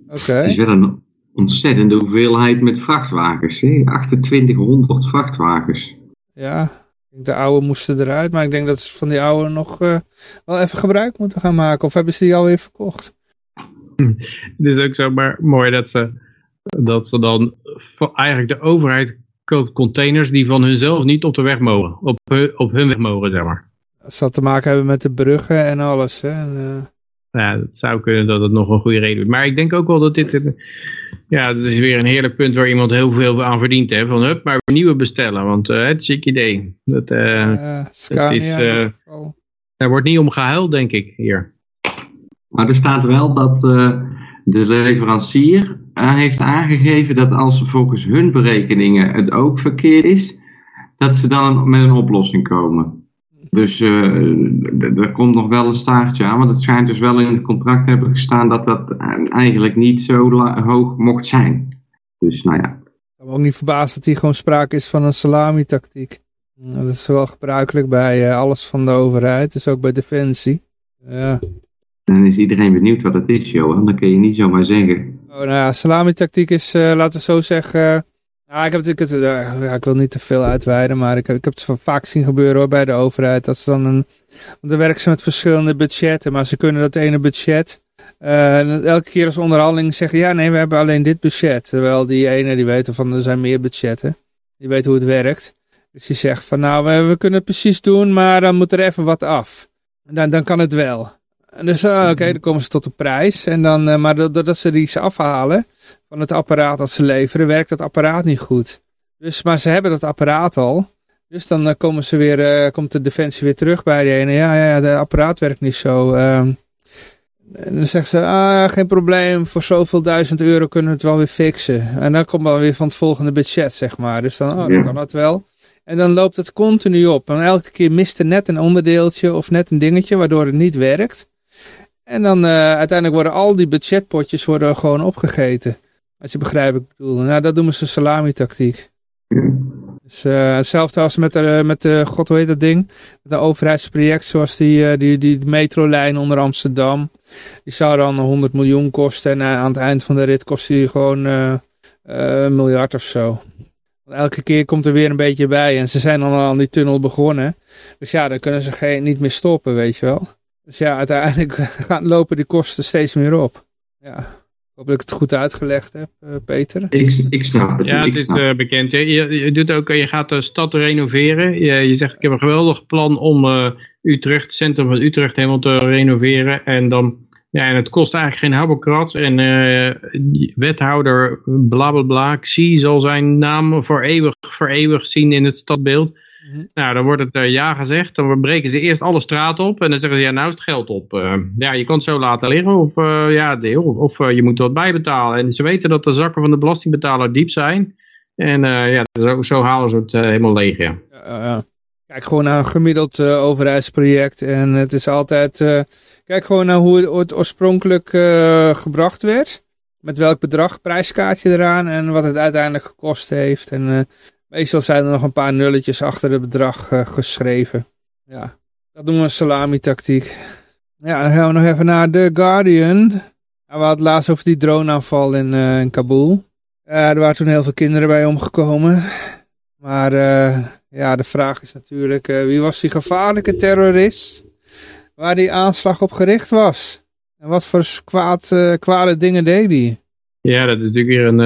Oké. Het is wel een ontzettende hoeveelheid met vrachtwagens. Hè? 2800 vrachtwagens. Ja, de oude moesten eruit, maar ik denk dat ze van die oude nog uh, wel even gebruik moeten gaan maken. Of hebben ze die alweer verkocht? Het is ook zo maar mooi dat ze dat ze dan eigenlijk de overheid koopt containers die van hunzelf niet op de weg mogen. Op, op hun weg mogen, zeg maar. Dat zal te maken hebben met de bruggen en alles. Hè? En, uh... Ja, het zou kunnen dat het nog een goede reden is. Maar ik denk ook wel dat dit... Ja, dat is weer een heerlijk punt waar iemand heel veel aan verdient. Hè? Van hup, maar nieuwe bestellen. Want uh, het is een idee. Dat, uh, dat is, er wordt niet om gehuild, denk ik, hier. Maar er staat wel dat de leverancier heeft aangegeven dat als volgens hun berekeningen het ook verkeerd is, dat ze dan met een oplossing komen. Dus uh, er komt nog wel een staartje aan, want het schijnt dus wel in het contract te hebben gestaan dat dat eigenlijk niet zo hoog mocht zijn. Dus nou ja. Ik me ook niet verbaasd dat hier gewoon sprake is van een salami-tactiek. Dat is wel gebruikelijk bij alles van de overheid, dus ook bij Defensie. Ja. Dan is iedereen benieuwd wat het is, Johan. Dat kun je niet zomaar zeggen. Oh, nou ja, salami-tactiek is, uh, laten we zo zeggen... Nou, ik, heb het, ik, wil niet te veel uitweiden, maar ik, heb het vaak zien gebeuren hoor, bij de overheid. Dat ze dan een, dan werken ze met verschillende budgetten, maar ze kunnen dat ene budget uh, elke keer als onderhandeling zeggen, ja nee, we hebben alleen dit budget. Terwijl die ene, die weet van, er zijn meer budgetten. Die weet hoe het werkt. Dus die zegt van, nou, we, we kunnen het precies doen, maar dan moet er even wat af. Dan, dan kan het wel. En dus, uh, oké, dan komen ze tot de prijs. En dan, uh, maar doordat ze die iets afhalen, van het apparaat dat ze leveren, werkt dat apparaat niet goed. Dus, maar ze hebben dat apparaat al. Dus dan uh, komen ze weer, komt de defensie weer terug bij die ene. Ja, ja, ja, de apparaat werkt niet zo. Uh, en dan zeggen ze, ah, geen probleem, voor zoveel duizend euro kunnen we het wel weer fixen. En dan komt dan weer van het volgende budget, zeg maar. Dus dan, oh, dan kan dat wel. En dan loopt het continu op. En elke keer mist er net een onderdeeltje of net een dingetje, waardoor het niet werkt. En dan uh, uiteindelijk worden al die budgetpotjes worden gewoon opgegeten. Als je begrijpt ik bedoel. Nou, dat noemen ze salami-tactiek. Dus, uh, hetzelfde als met, de, met de, god hoe heet dat ding? Met een overheidsproject zoals die, die, die metrolijn onder Amsterdam. Die zou dan 100 miljoen kosten en aan het eind van de rit kost die gewoon een miljard of zo. Want elke keer komt er weer een beetje bij en ze zijn al aan die tunnel begonnen. Dus ja, dan kunnen ze geen, niet meer stoppen, weet je wel. Dus ja, uiteindelijk gaan lopen die kosten steeds meer op. Ja. Hoop dat ik het goed uitgelegd heb, uh, Peter. Ik, ik snap het. Ja, het is uh, bekend. Je, je, doet ook, je gaat de stad renoveren. Je, je zegt, ik heb een geweldig plan om uh, Utrecht, het centrum van Utrecht helemaal te renoveren. En dan, ja, en het kost eigenlijk geen habbekrat. En wethouder bla bla bla, Xi zal zijn naam voor eeuwig, voor eeuwig zien in het stadbeeld. Mhm. Nou, dan wordt het uh, ja gezegd. Dan breken ze eerst alle straat op. En dan zeggen ze, ja, nou is het geld op. Uh, ja, je kan het zo laten liggen. Of, uh, ja, deel, of je moet er wat bijbetalen. En ze weten dat de zakken van de belastingbetaler diep zijn. En ja, zo, zo, halen ze het helemaal leeg, ja. ja kijk gewoon naar een gemiddeld overheidsproject. En het is altijd... kijk gewoon naar hoe het oorspronkelijk gebracht werd. Met welk bedrag, prijskaartje eraan. En wat het uiteindelijk gekost heeft. En Meestal zijn er nog een paar nulletjes achter het bedrag uh, geschreven. Ja, dat noemen we salami-tactiek. Ja, dan gaan we nog even naar The Guardian. we hadden laatst over die droneaanval in, uh, in Kabul. Er waren toen heel veel kinderen bij omgekomen. Maar uh, ja, de vraag is natuurlijk, wie was die gevaarlijke terrorist? Waar die aanslag op gericht was? En wat voor kwaad, kwade dingen deed hij? Ja, dat is natuurlijk weer een,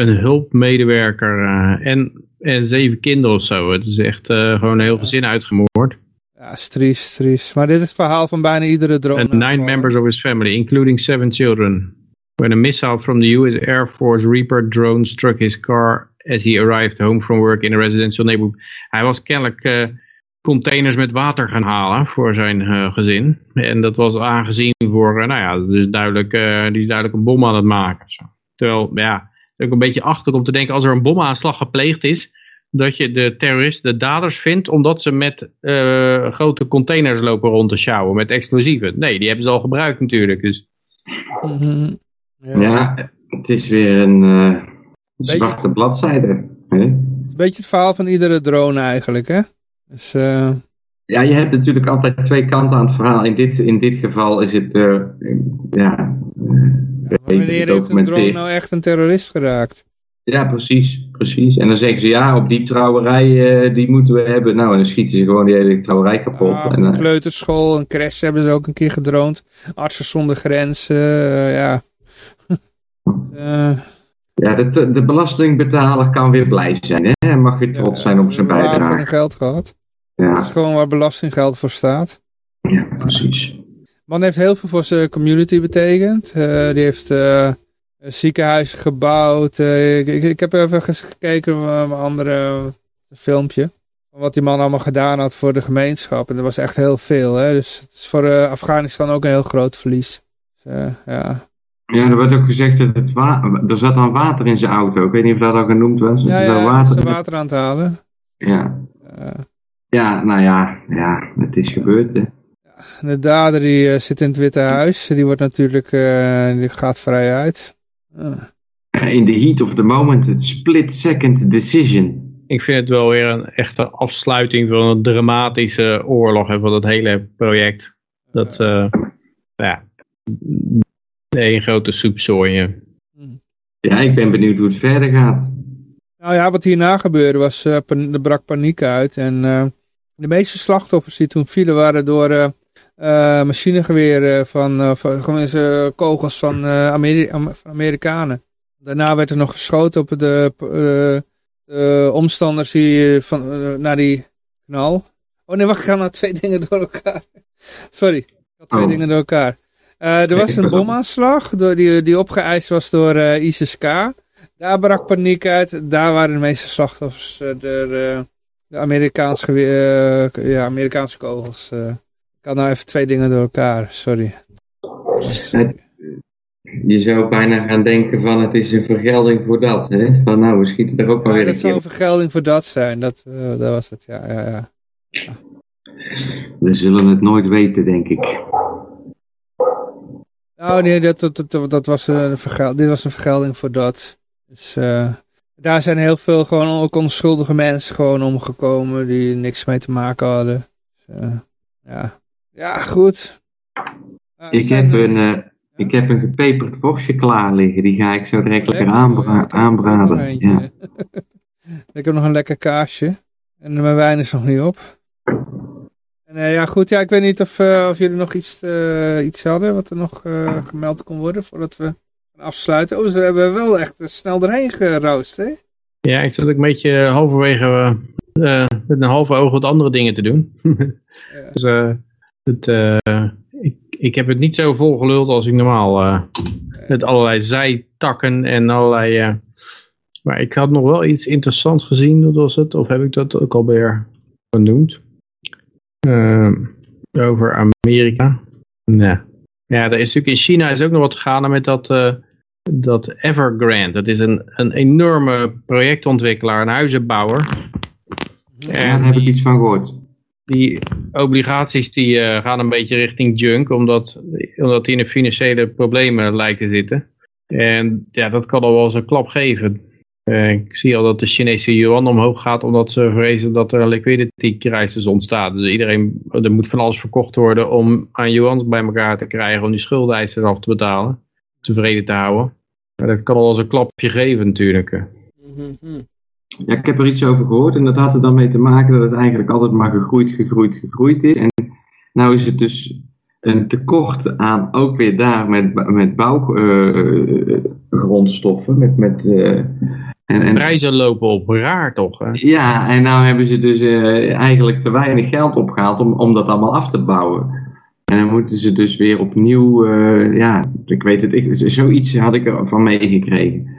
een hulpmedewerker. en en zeven kinderen of zo. Het is echt uh, gewoon een heel gezin uitgemoord. Ja, triest, triest. Maar dit is het verhaal van bijna iedere drone. And nine members of his family, including seven children. When a missile from the US Air Force Reaper drone struck his car as he arrived home from work in a residential neighborhood. Hij was kennelijk uh, containers met water gaan halen voor zijn uh, gezin. En dat was aangezien voor, nou ja, dat is duidelijk, die is duidelijk een bom aan het maken. Zo. Terwijl, ja, ook een beetje achterlijk om te denken als er een bomaanslag gepleegd is, dat je de terroristen, de daders vindt, omdat ze met uh, grote containers lopen rond te sjouwen met explosieven. Nee, die hebben ze al gebruikt natuurlijk. Dus. Mhm. ja. ja. het is weer een uh, zwarte beetje, bladzijde. Hè? Een beetje het verhaal van iedere drone eigenlijk, hè? Dus, uh... Ja, je hebt natuurlijk altijd twee kanten aan het verhaal. In dit, in dit geval is het, ja, wanneer heeft een drone nou echt een terrorist geraakt? Ja, precies, precies. En dan zeggen ze, ja, op die trouwerij, uh, die moeten we hebben. Nou, en dan schieten ze gewoon die hele trouwerij kapot. Ah, en, de uh, kleuterschool, een crash hebben ze ook een keer gedroond. Artsen zonder grenzen, uh, ja. Ja, de, de belastingbetaler kan weer blij zijn. Hè? Hij mag weer trots zijn op zijn bijdrage. voor geld gehad. Ja. Dat is gewoon waar belastinggeld voor staat. Ja, precies. Man heeft heel veel voor zijn community betekend. Uh, die heeft uh, ziekenhuizen gebouwd. Uh, ik, ik, heb even gekeken naar een andere filmpje. Wat die man allemaal gedaan had voor de gemeenschap. En dat was echt heel veel. Hè? Dus het is voor Afghanistan ook een heel groot verlies. Dus, ja. Ja, er werd ook gezegd dat het er zat dan water in zijn auto. Ik weet niet of dat al genoemd was. Ja, ja water... water aan het halen. Ja. ja, nou ja, ja, het is gebeurd. Hè. De dader die uh, zit in het Witte Huis. Die wordt natuurlijk, uh, die gaat vrij uit. Uh. In the heat of the moment, het split second decision. Ik vind het wel weer een echte afsluiting van een dramatische oorlog en van het hele project. Dat, ja, een grote soepzooien. Ja, ik ben benieuwd hoe het verder gaat. Nou ja, wat hierna gebeurde was, uh, er brak paniek uit. En de meeste slachtoffers die toen vielen waren door uh, machinegeweren van, uh, van gewoon kogels van, uh, Ameri van Amerikanen. Daarna werd er nog geschoten op de, de omstanders die van, naar die knal. Oh nee, wacht, ik ga naar twee dingen door elkaar. Sorry, ik had twee oh. dingen door elkaar. er was een bomaanslag door, die, die opgeëist was door ISIS-K. Daar brak paniek uit. Daar waren de meeste slachtoffers door de Amerikaanse, ja, Amerikaanse kogels had nou even twee dingen door elkaar, sorry. je zou bijna gaan denken van het is een vergelding voor dat, hè? Van nou, we schieten er ook ja, weer dat zou een vergelding voor dat zijn, dat, uh, dat was het, ja, ja, ja. We zullen het nooit weten, denk ik. Nou nee, dat, dat, dat, dat was een vergeld, dit was een vergelding voor dat. Dus uh, daar zijn heel veel gewoon ook onschuldige mensen gewoon omgekomen die niks mee te maken hadden. Dus, uh, ja. Ja, goed. ik, heb een, uh, ik heb een gepeperd worstje klaar liggen. Die ga ik zo direct lekker, aanbra aanbraden. Ja. ik heb nog een lekker kaasje. En mijn wijn is nog niet op. En uh, ja, goed. Ja, ik weet niet of, uh, of jullie nog iets, iets hadden wat er nog gemeld kon worden voordat we afsluiten. Oh, we hebben wel echt snel erheen geroost, hè? Ja, ik zat ook een beetje halverwege met een halve oog wat andere dingen te doen. ja. Dus het, uh, ik, ik heb het niet zo volgeluld als ik normaal. Uh, met allerlei zijtakken en allerlei... Uh, maar ik had nog wel iets interessants gezien, dat was het. Of heb ik dat ook alweer genoemd? over Amerika. Nee. Ja, er is natuurlijk in China is ook nog wat gaande met dat, dat Evergrande. Dat is een, een enorme projectontwikkelaar, een huizenbouwer. Ja, daar heb ik iets van gehoord die obligaties die uh, gaan een beetje richting junk, omdat, omdat die in de financiële problemen lijkt te zitten. En ja, dat kan al wel eens een klap geven. Uh, ik zie al dat de Chinese yuan omhoog gaat, omdat ze vrezen dat er een liquidity crisis ontstaat. Dus iedereen, er moet van alles verkocht worden om aan yuans bij elkaar te krijgen, om die schuldeisen af te betalen, tevreden te houden. Maar dat kan al eens een klapje geven natuurlijk. Mm. Ja, ik heb er iets over gehoord en dat had er dan mee te maken dat het eigenlijk altijd maar gegroeid, gegroeid, gegroeid is. En nou is het dus een tekort aan ook weer daar met, met bouwgrondstoffen. Uh, met, met, uh, en, en, Prijzen lopen op, raar toch? Hè? Ja, en nou hebben ze dus uh, eigenlijk te weinig geld opgehaald om, om dat allemaal af te bouwen. En dan moeten ze dus weer opnieuw, ja, ik weet het, ik, zoiets had ik ervan meegekregen.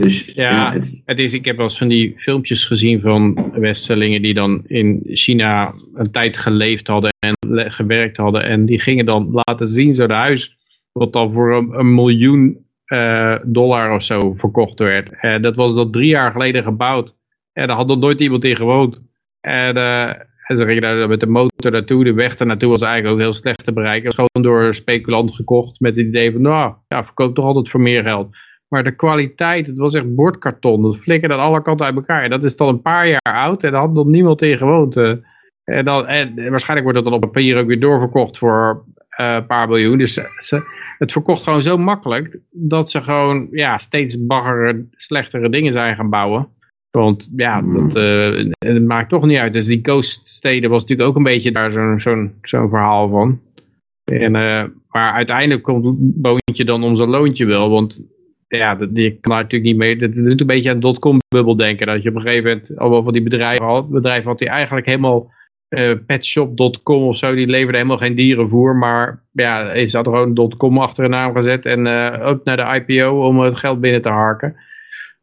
Dus, ja, het... is, ik heb wel eens van die filmpjes gezien van Westerlingen die dan in China een tijd geleefd hadden en gewerkt hadden. En die gingen dan laten zien zo de huis, wat dan voor een, miljoen uh, dollar of zo verkocht werd. En dat was dat drie jaar geleden gebouwd. En daar had nog nooit iemand in gewoond. En, uh, en ze gingen daar met de motor naartoe. De weg er naartoe was eigenlijk ook heel slecht te bereiken. Het was gewoon door een speculant gekocht met het idee van, nou, ja, verkoop toch altijd voor meer geld. Maar de kwaliteit, het was echt bordkarton. Dat flikkerde aan alle kanten uit elkaar. En dat is dan een paar jaar oud en daar had nog niemand in gewoond. Eh. En, dan, en waarschijnlijk wordt het dan op papier ook weer doorverkocht voor uh, een paar miljoen. Dus ze, het verkocht gewoon zo makkelijk dat ze gewoon ja, steeds baggere, slechtere dingen zijn gaan bouwen. Want ja, hmm. dat, uh, het maakt toch niet uit. Dus die coaststeden was natuurlijk ook een beetje daar zo'n zo'n zo'n verhaal van. En, uh, maar uiteindelijk komt Boontje dan om zijn loontje wel. Want ja, dat, die kan natuurlijk niet mee. Dat doet een beetje aan dotcom bubbel denken. Dat je op een gegeven moment allemaal van die bedrijven had, bedrijven had die eigenlijk helemaal uh, petshop.com of zo, die leverde helemaal geen dierenvoer. Maar ja, is dat gewoon .com achter een naam gezet en uh, ook naar de IPO om het geld binnen te harken.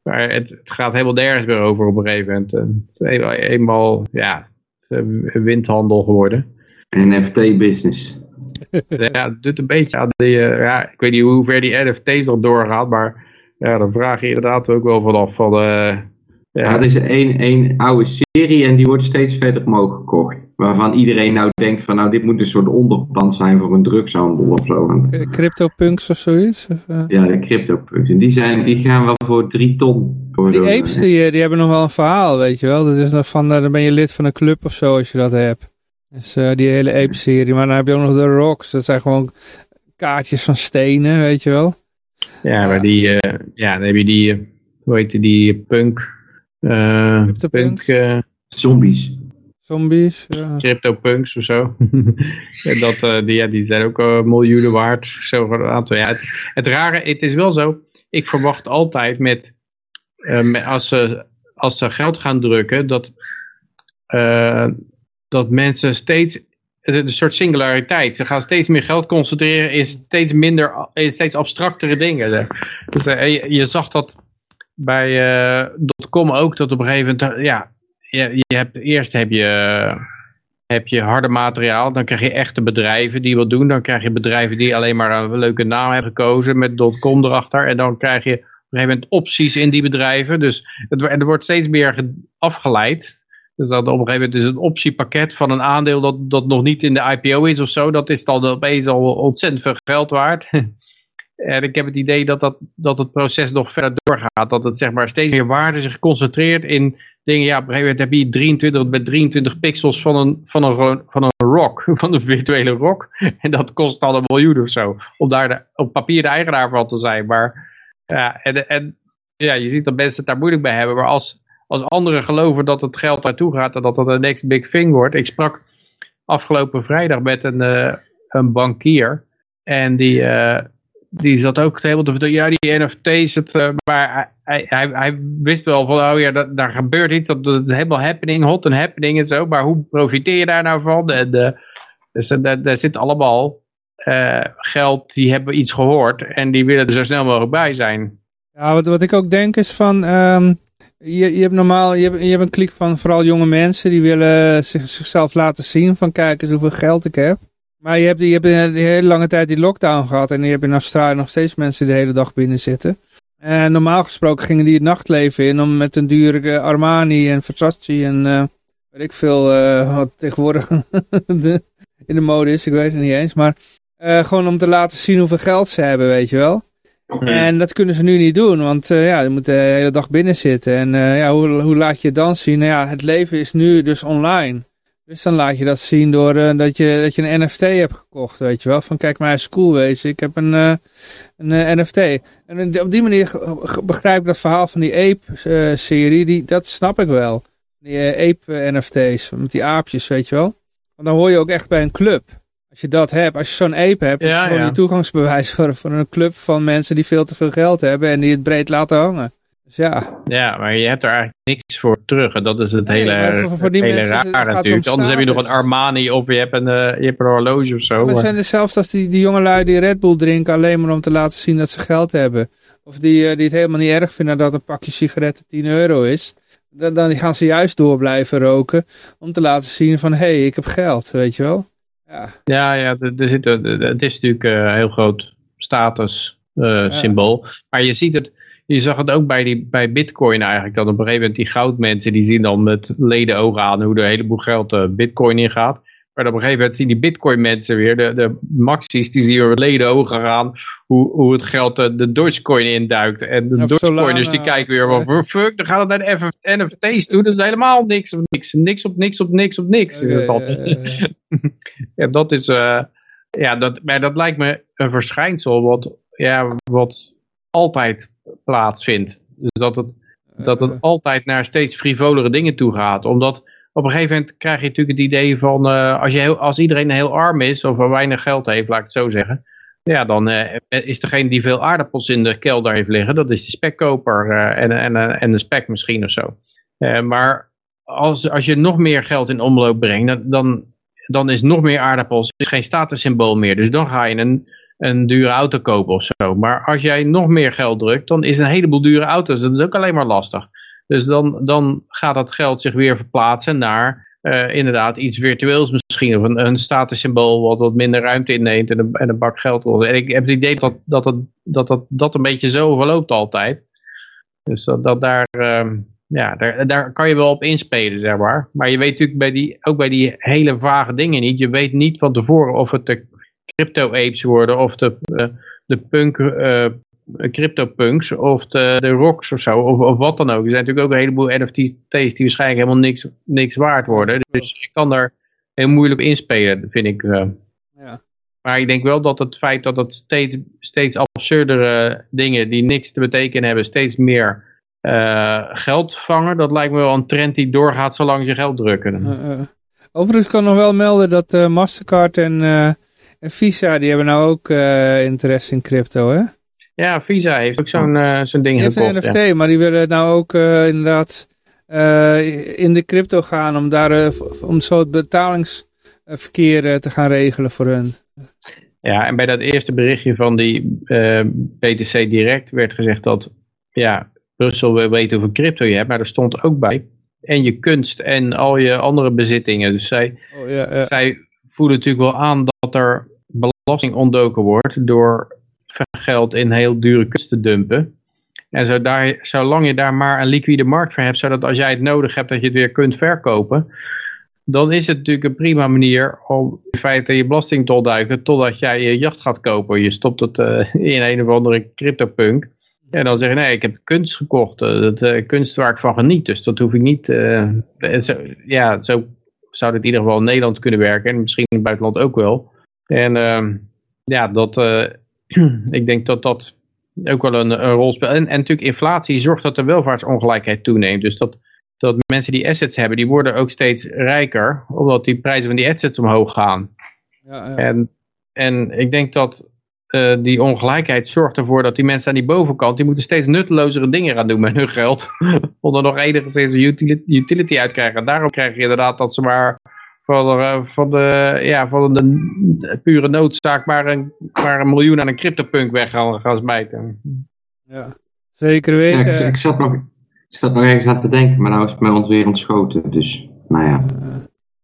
Maar het, het, gaat helemaal nergens meer over op een gegeven moment. Het is eenmaal, ja, windhandel geworden. NFT-business. ja, het doet een beetje aan die, uh, ja, ik weet niet hoe ver die NFT's nog doorgaat, maar ja, dan vraag je inderdaad ook wel vanaf van, uh, ja. ja, er is één, één oude serie en die wordt steeds verder omhoog gekocht. Waarvan iedereen nou denkt van nou dit moet een soort onderpand zijn voor een drugshandel of zo. Cryptopunks of zoiets? Of, uh... Ja, de cryptopunks. En die, zijn, die gaan wel voor drie ton. Voor die apes die, die hebben nog wel een verhaal, weet je wel. Dat is nog van, dan ben je lid van een club of zo als je dat hebt. Dus uh, die hele ape-serie. Maar dan heb je ook nog de rocks. Dat zijn gewoon kaartjes van stenen, weet je wel. Ja, maar die, uh, ja, dan heb je die, hoe heet die, punk uh, punk, zombies. Zombies, ja. Cryptopunks of zo. dat, die, ja, die zijn ook miljoenen waard. Zo een aantal. Ja, het, het, rare, het is wel zo. Ik verwacht altijd met, als, ze, als ze geld gaan drukken, dat, dat mensen steeds een soort singulariteit. Ze gaan steeds meer geld concentreren in steeds minder, in steeds abstractere dingen. Dus je, je zag dat bij uh, .com ook dat op een gegeven moment, eh, ja, je, je hebt, eerst heb je, heb je harde materiaal, dan krijg je echte bedrijven die wat doen, dan krijg je bedrijven die alleen maar een leuke naam hebben gekozen met .com erachter en dan krijg je op een gegeven moment opties in die bedrijven, dus het, er wordt steeds meer afgeleid. Dus dat op een gegeven moment is een optiepakket van een aandeel dat, dat nog niet in de IPO is of zo, dat is dan opeens al ontzettend veel geld waard. En ik heb het idee dat, dat, dat het proces nog verder doorgaat. Dat het zeg maar steeds meer waarde zich concentreert in dingen. Ja, op een gegeven moment heb je 23 met 23 pixels van een, van een, van een rock. Van een virtuele rock. En dat kost al een miljoen of zo. Om daar de, op papier de eigenaar van te zijn. Maar ja, en, en ja, je ziet dat mensen het daar moeilijk bij hebben. Maar als, als anderen geloven dat het geld naartoe gaat en dat dat de next big thing wordt. Ik sprak afgelopen vrijdag met een, uh, een bankier. En die, uh, die zat ook helemaal te vertellen, ja die NFT's, het, uh, maar hij, hij, hij, wist wel van, oh ja, dat, daar gebeurt iets, dat, dat is helemaal happening, hot en happening en zo, maar hoe profiteer je daar nou van? En, dus daar, zit allemaal geld, die hebben iets gehoord en die willen er zo snel mogelijk bij zijn. Ja, wat, wat ik ook denk is van, um, je, je hebt normaal, je hebt, je hebt een klik van vooral jonge mensen, die willen zich, zichzelf laten zien van, kijk eens hoeveel geld ik heb. Maar je hebt, je hebt een hele lange tijd die lockdown gehad. En je hebt in Australië nog steeds mensen die de hele dag binnen zitten. En normaal gesproken gingen die het nachtleven in om met een dure Armani en Versace en uh, weet ik veel uh, wat tegenwoordig in de mode is. Ik weet het niet eens. Maar gewoon om te laten zien hoeveel geld ze hebben, weet je wel. En dat kunnen ze nu niet doen, want ja, je moet de hele dag binnen zitten. En ja, hoe, hoe laat je dan zien? Nou ja, het leven is nu dus online. Dus dan laat je dat zien door uh, dat, je, dat je een NFT hebt gekocht, weet je wel. Van kijk maar, schoolwezen, ik heb een, uh, een uh, eh, NFT. En op die manier begrijp ik dat verhaal van die Ape-serie, die dat snap ik wel. Die Ape-NFT's, met die aapjes, weet je wel. Want dan hoor je ook echt bij een club. Als je dat hebt, als je zo'n ape hebt, ja, is gewoon ja. je toegangsbewijs voor, voor een club van mensen die veel te veel geld hebben en die het breed laten hangen. Dus ja. Ja, maar je hebt er eigenlijk niks voor terug. En dat is het hele, voor, voor die hele raar natuurlijk. Anders heb je nog een Armani of je hebt een, uh, je hebt een horloge of zo. we zijn dezelfde als die, die jongelui die Red Bull drinken alleen maar om te laten zien dat ze geld hebben. Of die, uh, die het helemaal niet erg vinden dat een pakje sigaretten 10 euro is. Dan, dan gaan ze juist door blijven roken om te laten zien van hé, hey, ik heb geld, weet je wel. Ja, ja, ja er zit, het is natuurlijk een uh, heel groot status uh, symbool. Maar je ziet het, je zag het ook bij, die, bij bitcoin eigenlijk. Dat op een gegeven moment die goudmensen die zien dan met leden ogen aan hoe er een heleboel geld uh, bitcoin in gaat. Maar op een gegeven moment zien die bitcoin mensen weer, de, de maxis, die zien met leden ogen gaan hoe, hoe het geld de, de Dogecoin induikt. En de Dogecoiners die kijken weer van fuck, dan gaat het naar de NFT's toe. Dat is helemaal niks op niks. Niks op niks op niks op niks. Is het al. ja, dat is, uh, ja, dat, maar dat lijkt me een verschijnsel wat, ja, wat altijd plaatsvindt. Dus dat het, dat het altijd naar steeds frivolere dingen toe gaat. Omdat op een gegeven moment krijg je natuurlijk het idee van, uh, als, je als iedereen heel arm is of weinig geld heeft, laat ik het zo zeggen. ja, dan is degene die veel aardappels in de kelder heeft liggen, dat is de spekkoper en, en, en de spek misschien of zo. maar als, als je nog meer geld in omloop brengt, dan, dan is nog meer aardappels geen statussymbool meer. Dus dan ga je een, een dure auto kopen of zo. Maar als jij nog meer geld drukt, dan is een heleboel dure auto's. Dat is ook alleen maar lastig. Dus dan, dan gaat dat geld zich weer verplaatsen naar uh, inderdaad iets virtueels misschien. Of een, een statussymbool wat wat minder ruimte inneemt en een, en een bak geld. En ik heb het idee dat dat, dat, dat, dat, een beetje zo verloopt altijd. Dus dat, dat daar... Uh, ja, daar, daar kan je wel op inspelen, zeg maar. Maar je weet natuurlijk bij die, ook bij die hele vage dingen niet. Je weet niet van tevoren of het de crypto-apes worden of de, uh, de punk, uh, crypto-punks of de, de rocks of zo, of, of wat dan ook. Er zijn natuurlijk ook een heleboel NFT's die waarschijnlijk helemaal niks, niks waard worden. Dus je kan daar heel moeilijk op inspelen, vind ik. Uh. Ja. Maar ik denk wel dat het feit dat het steeds, steeds absurdere dingen die niks te betekenen hebben, steeds meer uh, geld vangen, dat lijkt me wel een trend die doorgaat zolang je geld drukken. Uh, overigens kan nog wel melden dat Mastercard en, en, Visa, die hebben nou ook interesse in crypto, hè? Ja, Visa heeft ook zo'n zo'n ding heeft gekocht. een NFT, maar die willen nou ook inderdaad in de crypto gaan om daar om zo het betalingsverkeer te gaan regelen voor hun. Ja, en bij dat eerste berichtje van die BTC Direct werd gezegd dat ja, Brussel wil weten hoeveel crypto je hebt, maar er stond ook bij. En je kunst en al je andere bezittingen. Dus zij, oh, ja, ja. zij voelen natuurlijk wel aan dat er belasting ontdoken wordt door geld in heel dure kunst te dumpen. En zo daar, zolang je daar maar een liquide markt voor hebt, zodat als jij het nodig hebt dat je het weer kunt verkopen, dan is het natuurlijk een prima manier om in feite je belasting te ontduiken totdat jij je jacht gaat kopen. Je stopt het uh, in een of andere crypto-punk. En dan zeggen, nee, ik heb kunst gekocht, uh, dat, uh, kunst waar ik van geniet, dus dat hoef ik niet. Zo, ja, zo zou het in ieder geval in Nederland kunnen werken en misschien in het buitenland ook wel. En ehm, ja, dat, ik denk dat dat ook wel een, een rol speelt. En, en natuurlijk inflatie zorgt dat de welvaartsongelijkheid toeneemt. Dus dat, dat mensen die assets hebben, die worden ook steeds rijker, omdat die prijzen van die assets omhoog gaan. Ja, ja. En, en ik denk dat uh, die ongelijkheid zorgt ervoor dat die mensen aan die bovenkant, die moeten steeds nuttelozere dingen gaan doen met hun geld. om er nog enigszins een utility, utility uit te krijgen. Daarom krijg je inderdaad dat ze maar van de, van de, ja, van de pure noodzaak maar een, maar een miljoen aan een cryptopunk weg gaan, gaan smijten. Ja, zeker weten. Ja, ik, ik, zat nog, ik zat nog ergens aan te denken, maar nou is het mij ons weer ontschoten. Dus, nou ja.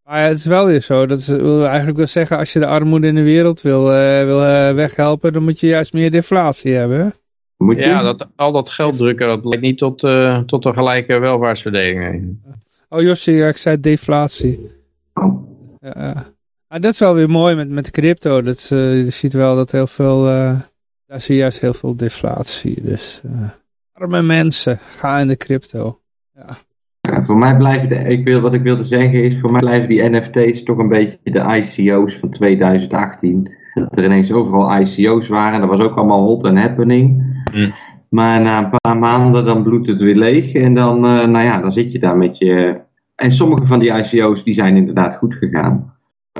Maar het is wel weer zo. Dat is, wil eigenlijk wel zeggen, als je de armoede in de wereld wil, uh, wil uh, weghelpen, dan moet je juist meer deflatie hebben. Moet je? Ja, dat, al dat geld drukken, dat leidt niet tot, uh, tot een gelijke welvaartsverdeling. Oh Josje, ja, ik zei deflatie. Oh. Ja, ah, dat is wel weer mooi met, met crypto. Dat, je ziet wel dat heel veel, daar zie je juist heel veel deflatie. Dus arme mensen, ga in de crypto. Ja voor mij blijven de, ik wil, wat ik wilde zeggen is, voor mij blijven die NFT's toch een beetje de ICO's van 2018. Dat er ineens overal ICO's waren, dat was ook allemaal hot and happening. Mm. Maar na een paar maanden dan bloedt het weer leeg en dan, uh, nou ja, dan zit je daar met je... En sommige van die ICO's die zijn inderdaad goed gegaan.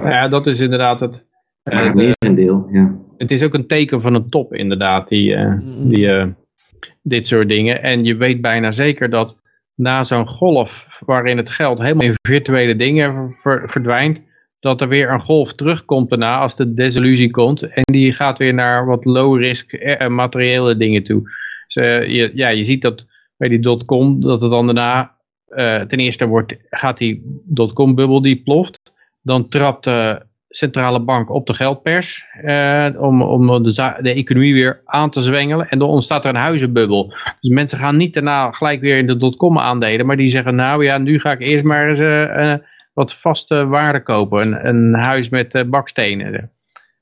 Ja, dat is inderdaad het... Ja, het meer een deel, ja. Het is ook een teken van een top inderdaad, die, uh, die, uh, dit soort dingen. En je weet bijna zeker dat na zo'n golf waarin het geld helemaal in virtuele dingen verdwijnt, dat er weer een golf terugkomt daarna als de desillusie komt. En die gaat weer naar wat low-risk eh, materiële dingen toe. Dus, uh, je, ja, je ziet dat bij die dotcom, dat het dan daarna, uh, ten eerste wordt, gaat die dotcom-bubbel die ploft. Dan trapt de centrale bank op de geldpers uh, om, om de, de, economie weer aan te zwengelen. En dan ontstaat er een huizenbubbel. Dus mensen gaan niet daarna gelijk weer in de dotcom aandelen, maar die zeggen nou ja, nu ga ik eerst maar eens uh, wat vaste waarde kopen. Een, een huis met bakstenen.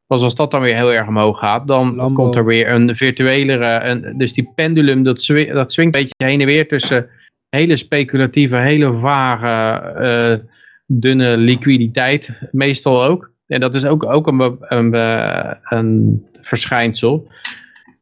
Pas als dat dan weer heel erg omhoog gaat, dan komt er weer een virtuelere, een, dus die pendulum dat, swing, dat swingt een beetje heen en weer tussen hele speculatieve, hele vage, dunne liquiditeit, meestal ook. En dat is ook, ook een, een, een verschijnsel.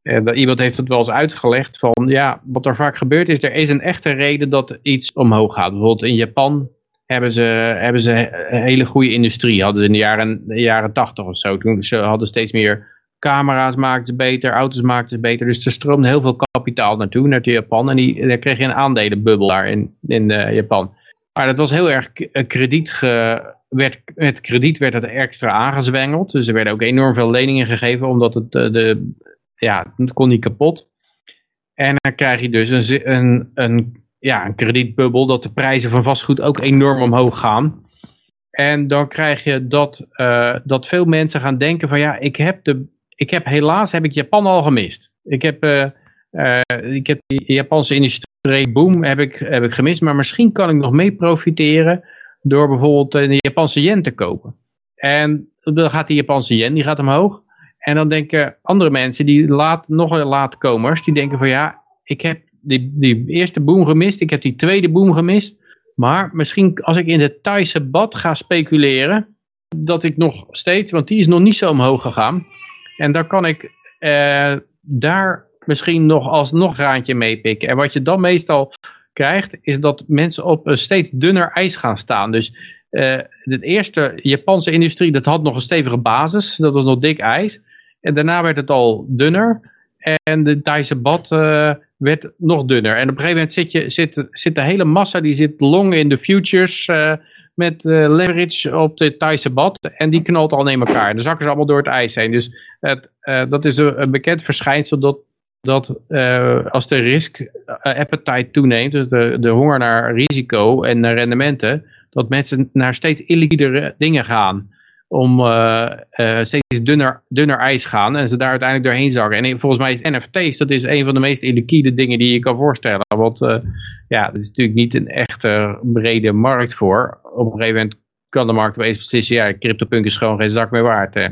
En iemand heeft het wel eens uitgelegd van, ja, wat er vaak gebeurt is, er is een echte reden dat iets omhoog gaat. Bijvoorbeeld in Japan hebben ze, hebben ze een hele goede industrie. Hadden ze in de jaren, de jaren 80 of zo. Toen ze hadden steeds meer camera's maakten ze beter, auto's maakten ze beter. Dus er stroomde heel veel kapitaal naartoe, naar Japan. En die, daar kreeg je een aandelenbubbel daar in, in Japan. Maar dat was heel erg krediet ge, werd, met krediet werd het extra aangezwengeld. Dus er werden ook enorm veel leningen gegeven, omdat het, de, ja, het kon niet kapot. En dan krijg je dus een, een, een, ja, een kredietbubbel dat de prijzen van vastgoed ook enorm omhoog gaan. En dan krijg je dat, dat veel mensen gaan denken van ja, ik heb, de, ik heb helaas heb ik Japan al gemist. Ik heb, uh, ik heb de Japanse industrie boom heb ik, heb ik gemist, maar misschien kan ik nog mee profiteren door bijvoorbeeld de Japanse yen te kopen. En dan gaat die Japanse yen die gaat omhoog. En dan denken andere mensen, die laat, nog laatkomers, die denken van ja, ik heb die, die eerste boom gemist, ik heb die tweede boom gemist. Maar misschien als ik in de Thaise bad ga speculeren, dat ik nog steeds, want die is nog niet zo omhoog gegaan. En dan kan ik eh, daar misschien nog alsnog raantje meepikken. En wat je dan meestal krijgt, is dat mensen op een steeds dunner ijs gaan staan. Dus uh, de eerste Japanse industrie, dat had nog een stevige basis. Dat was nog dik ijs. En daarna werd het al dunner. En de Thaise bad uh, werd nog dunner. En op een gegeven moment zit, je, zit, zit de hele massa, die zit long in de futures uh, met uh, leverage op de Thaise bad. En die knalt al in elkaar. Dan zakken ze allemaal door het ijs heen. Dus het, dat is een, bekend verschijnsel dat, dat als de risk appetite toeneemt, dus de, honger naar risico en naar rendementen, dat mensen naar steeds illiquidere dingen gaan om uh, uh, steeds dunner, dunner ijs gaan en ze daar uiteindelijk doorheen zakken. En volgens mij is NFT's, dat is een van de meest illiquide dingen die je kan voorstellen. Want uh, ja, er is natuurlijk niet een echte brede markt voor. Op een gegeven moment kan de markt opeens beslissen, ja, CryptoPunk is gewoon geen zak meer waard. Hè.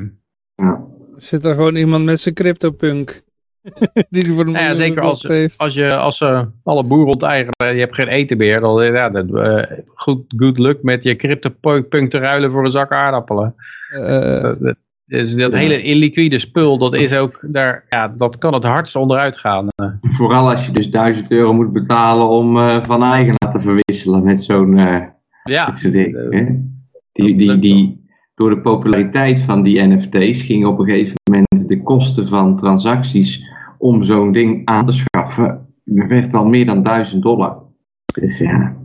Zit er gewoon iemand met zijn CryptoPunk? die voor nou ja, zeker als, als je als uh, alle boeren onteigenen, je hebt geen eten meer, dan ja, dat, uh, goed good luck met je CryptoPunk te ruilen voor een zak aardappelen. Uh, dat, dus dat hele illiquide spul, dat is ook, daar, ja, dat kan het hardst onderuit gaan. Vooral als je dus 1000 euro moet betalen om van eigenaar te verwisselen met zo'n ja, ding. Die, die, die, door de populariteit van die NFT's ging op een gegeven moment de kosten van transacties om zo'n ding aan te schaffen, werd al meer dan 1000 dollar. Dus ja.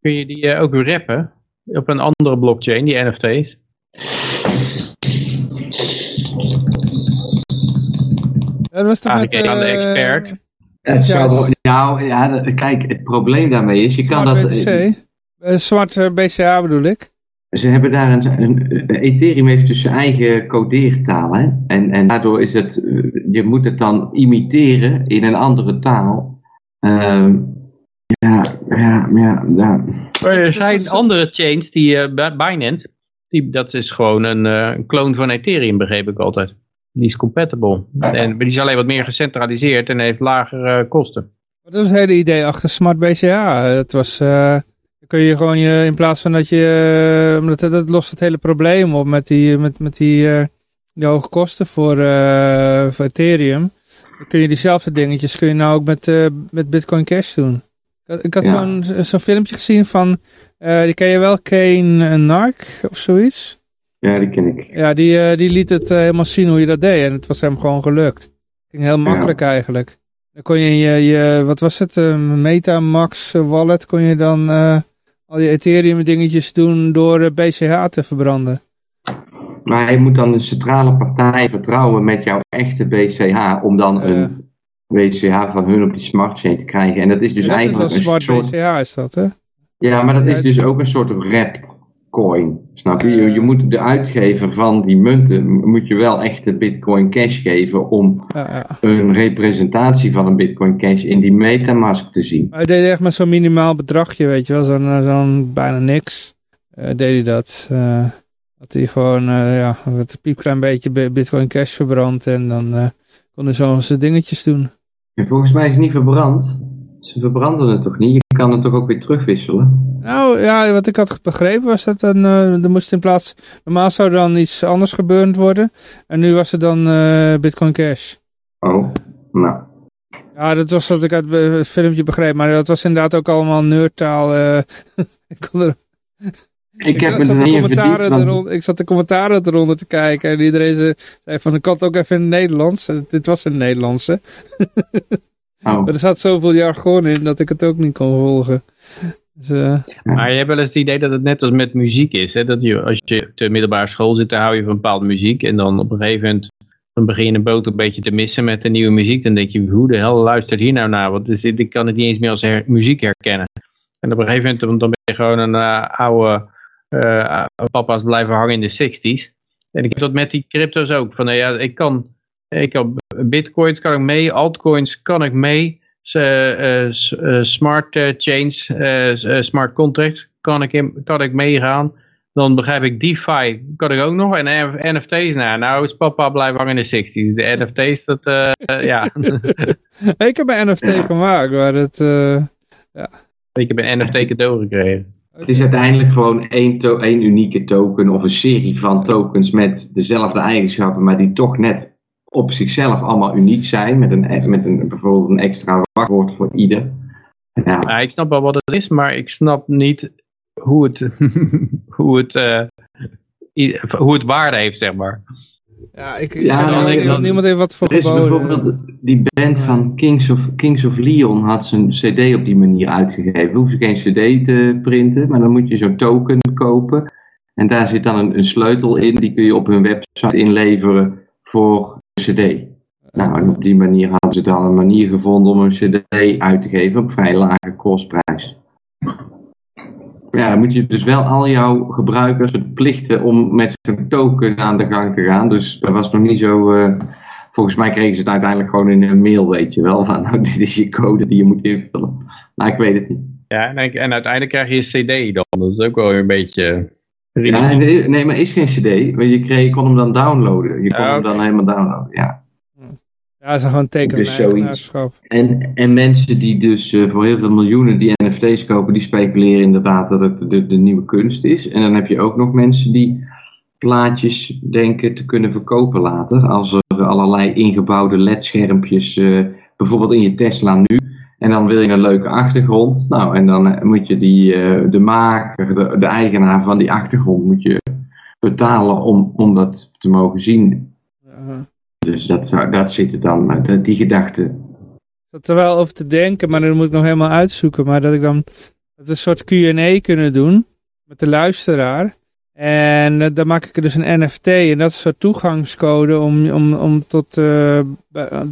Kun je die uh, ook rappen op een andere blockchain, die NFT's? Dat was toch ah, met, aan de eh, expert. Het zou, nou, ja, kijk, het probleem daarmee is, je kan dat... BTC. Uh, zwart BCA bedoel ik. Ze hebben daar een, een, Ethereum heeft dus zijn eigen codeertaal. Hè? En, en daardoor is het, je moet het dan imiteren in een andere taal. Uh, ja, ja, ja, ja. er zijn andere chains, die uh, Binance, die, dat is gewoon een, uh, een kloon van Ethereum, begreep ik altijd. Die is compatible. En, die is alleen wat meer gecentraliseerd en heeft lagere kosten. Dat is het hele idee achter Smart BCA. Dat was kun je gewoon je, in plaats van dat je, omdat dat, dat lost het hele probleem op met die, met, met die, uh, die hoge kosten voor, uh, voor Ethereum. Dan kun je diezelfde dingetjes, kun je nou ook met, uh, met Bitcoin Cash doen. Ik had ja. zo'n zo'n filmpje gezien van, die ken je wel, Kane Nark of zoiets? Ja, die ken ik. Ja, die, die liet het helemaal zien hoe je dat deed en het was hem gewoon gelukt. Ging heel makkelijk ja. eigenlijk. Dan kon je je, je, wat was het, Metamax wallet, kon je dan al die Ethereum dingetjes doen door BCH te verbranden. Maar je moet dan de centrale partij vertrouwen met jouw echte BCH om dan een BCH van hun op die smart chain te krijgen. En dat is dus eigenlijk een smart soort... BCH is dat hè? Ja, maar dat is dus ook een soort wrapped coin. Snap je? je? Je moet de uitgever van die munten, moet je wel echt de Bitcoin Cash geven om een representatie van een Bitcoin Cash in die Metamask te zien. Hij deed echt met zo'n minimaal bedragje, weet je wel, zo'n eh, zo'n bijna niks. Uh, deed hij dat. Dat hij gewoon, ja, een piepklein beetje Bitcoin Cash verbrand en dan kon hij zo zijn dingetjes doen. En volgens mij is het niet verbrand. Ze verbranden het toch niet? Kan het toch ook weer terugwisselen? Nou ja, wat ik had begrepen was dat dan, uh, er moest in plaats, normaal zou er dan iets anders gebeurd worden. En nu was het dan uh, Bitcoin Cash. Oh, nou. Ja, dat was wat ik uit het filmpje begreep, maar dat was inderdaad ook allemaal nerdtaal. Uh, ik kon er... Ik, heb zat, de commentaren eronder, ik zat de commentaren eronder te kijken en iedereen zei van ik kan het ook even in het Nederlands. Dit was in het Nederlands hè. Oh. Maar er zat zoveel jargon in dat ik het ook niet kon volgen. Dus, uh... Maar je hebt wel eens het idee dat het net als met muziek is. Hè? Dat je, als je op de middelbare school zit, dan hou je van bepaalde muziek. En dan op een gegeven moment dan begin je een boot een beetje te missen met de nieuwe muziek. Dan denk je, hoe de hel luistert hier nou naar? Want dit, ik kan het niet eens meer als muziek herkennen. En op een gegeven moment dan ben je gewoon een uh, oude uh, papa's blijven hangen in de 60s. En ik heb dat met die crypto's ook. Van, ja, ik kan, ik kan bitcoins kan ik mee, altcoins kan ik mee. Uh, smart chains, smart contracts kan ik, in, kan ik meegaan. Dan begrijp ik DeFi, kan ik ook nog. En NFT's, nou, nou is papa blijven hangen in de 60s. De NFT's, dat, uh, ja. ik heb een NFT gemaakt, maar dat, uh, ja. Ik heb een NFT cadeau gekregen. Het is uiteindelijk gewoon één, één unieke token of een serie van tokens met dezelfde eigenschappen, maar die toch net op zichzelf allemaal uniek zijn. Met, een, met een, bijvoorbeeld een extra wachtwoord voor ieder. Ja. ja. ik snap wel wat het is, maar ik snap niet hoe het, hoe het, uh, hoe het waarde heeft, zeg maar. Ja, ik, ja, als ik, niemand heeft wat voor Er is bijvoorbeeld die band van Kings of, Kings of Leon had zijn cd op die manier uitgegeven. hoef je geen cd te printen, maar dan moet je zo'n token kopen. En daar zit dan een, een, sleutel in, die kun je op hun website inleveren voor cd. Nou, en op die manier hadden ze dan een manier gevonden om een cd uit te geven op vrij lage kostprijs ja, dan moet je dus wel al jouw gebruikers verplichten om met zo'n token aan de gang te gaan. Dus dat was nog niet zo. Uh, volgens mij kregen ze het uiteindelijk gewoon in een mail, weet je wel. Van nou, dit is je code die je moet invullen. Maar ik weet het niet. Ja, en, en uiteindelijk krijg je een CD dan. Dat is ook wel een beetje. Ja, nee, nee, maar is geen CD. Want je, kreeg, je kon hem dan downloaden. Je kon hem dan helemaal downloaden, ja. Ja, ze gewoon teken En, en mensen die dus uh, voor heel veel miljoenen die NFT's kopen, die speculeren inderdaad dat het de, de nieuwe kunst is. En dan heb je ook nog mensen die plaatjes denken te kunnen verkopen later. Als er allerlei ingebouwde LED-schermpjes, uh, bijvoorbeeld in je Tesla nu. En dan wil je een leuke achtergrond. Nou, en dan eh, moet je die, de maker, de, de eigenaar van die achtergrond, moet je betalen om, om dat te mogen zien. Dus dat, dat zit er dan, die gedachte. Dat er wel over te denken, maar dat moet ik nog helemaal uitzoeken. Maar dat ik dan dat een soort Q&A kunnen doen met de luisteraar. En uh, dan maak ik er dus een NFT en dat is een soort toegangscode om, om, om tot, uh,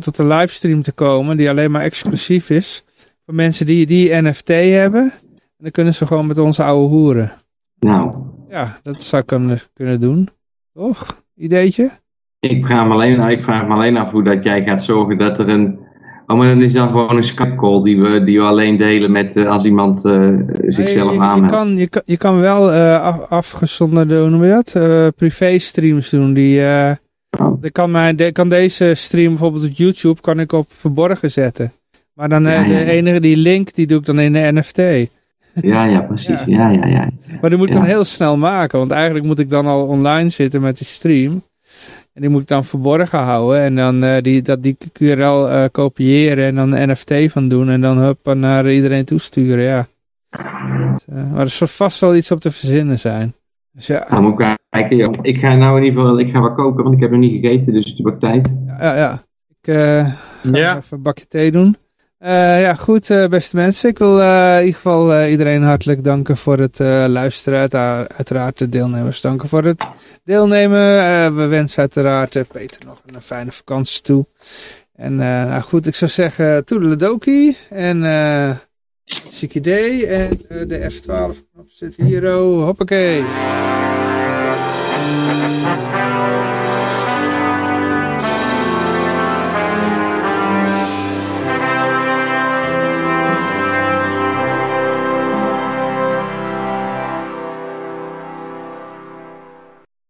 tot een livestream te komen die alleen maar exclusief is voor mensen die die NFT hebben. En dan kunnen ze gewoon met onze oude hoeren. Nou. Ja, dat zou ik dan kunnen doen. Toch? Ideetje? Ik vraag, me alleen, ik vraag me alleen af hoe dat jij gaat zorgen dat er een... Oh, maar dan is dan gewoon een Skype call die we, die we alleen delen met uh, als iemand uh, zichzelf aan. Je kan, je, kan, je kan wel uh, af, afgezonderde, hoe noem je dat? privé streams doen. Die, oh. kan, mijn, de, kan deze stream bijvoorbeeld op YouTube kan ik op verborgen zetten. Maar dan ja, de enige, die link, die doe ik dan in de NFT. Ja, ja, precies. Ja, ja, ja. Maar die moet ik dan heel snel maken. Want eigenlijk moet ik dan al online zitten met die stream. En die moet ik dan verborgen houden. En dan uh, die, dat, die QRL uh, eh, kopiëren en dan NFT van doen. En dan hup, naar iedereen toesturen, ja. Dus, uh, maar er zal vast wel iets op te verzinnen zijn. Dus ja. Nou, moet ik kijken, joh. Ik ga nou in ieder geval, ik ga wat koken, want ik heb nog niet gegeten. Dus het wordt tijd. Ja, ja. Ik ga ja. even een bakje thee doen. Uh, ja, goed, uh, beste mensen. Ik wil uh, in ieder geval iedereen hartelijk danken voor het luisteren. Uit, uiteraard de deelnemers danken voor het deelnemen. we wensen uiteraard Peter nog een fijne vakantie toe. En nou goed, ik zou zeggen toedeledokie. En uh, Zieke en de F12 knop zit hier. Oh, hoppakee.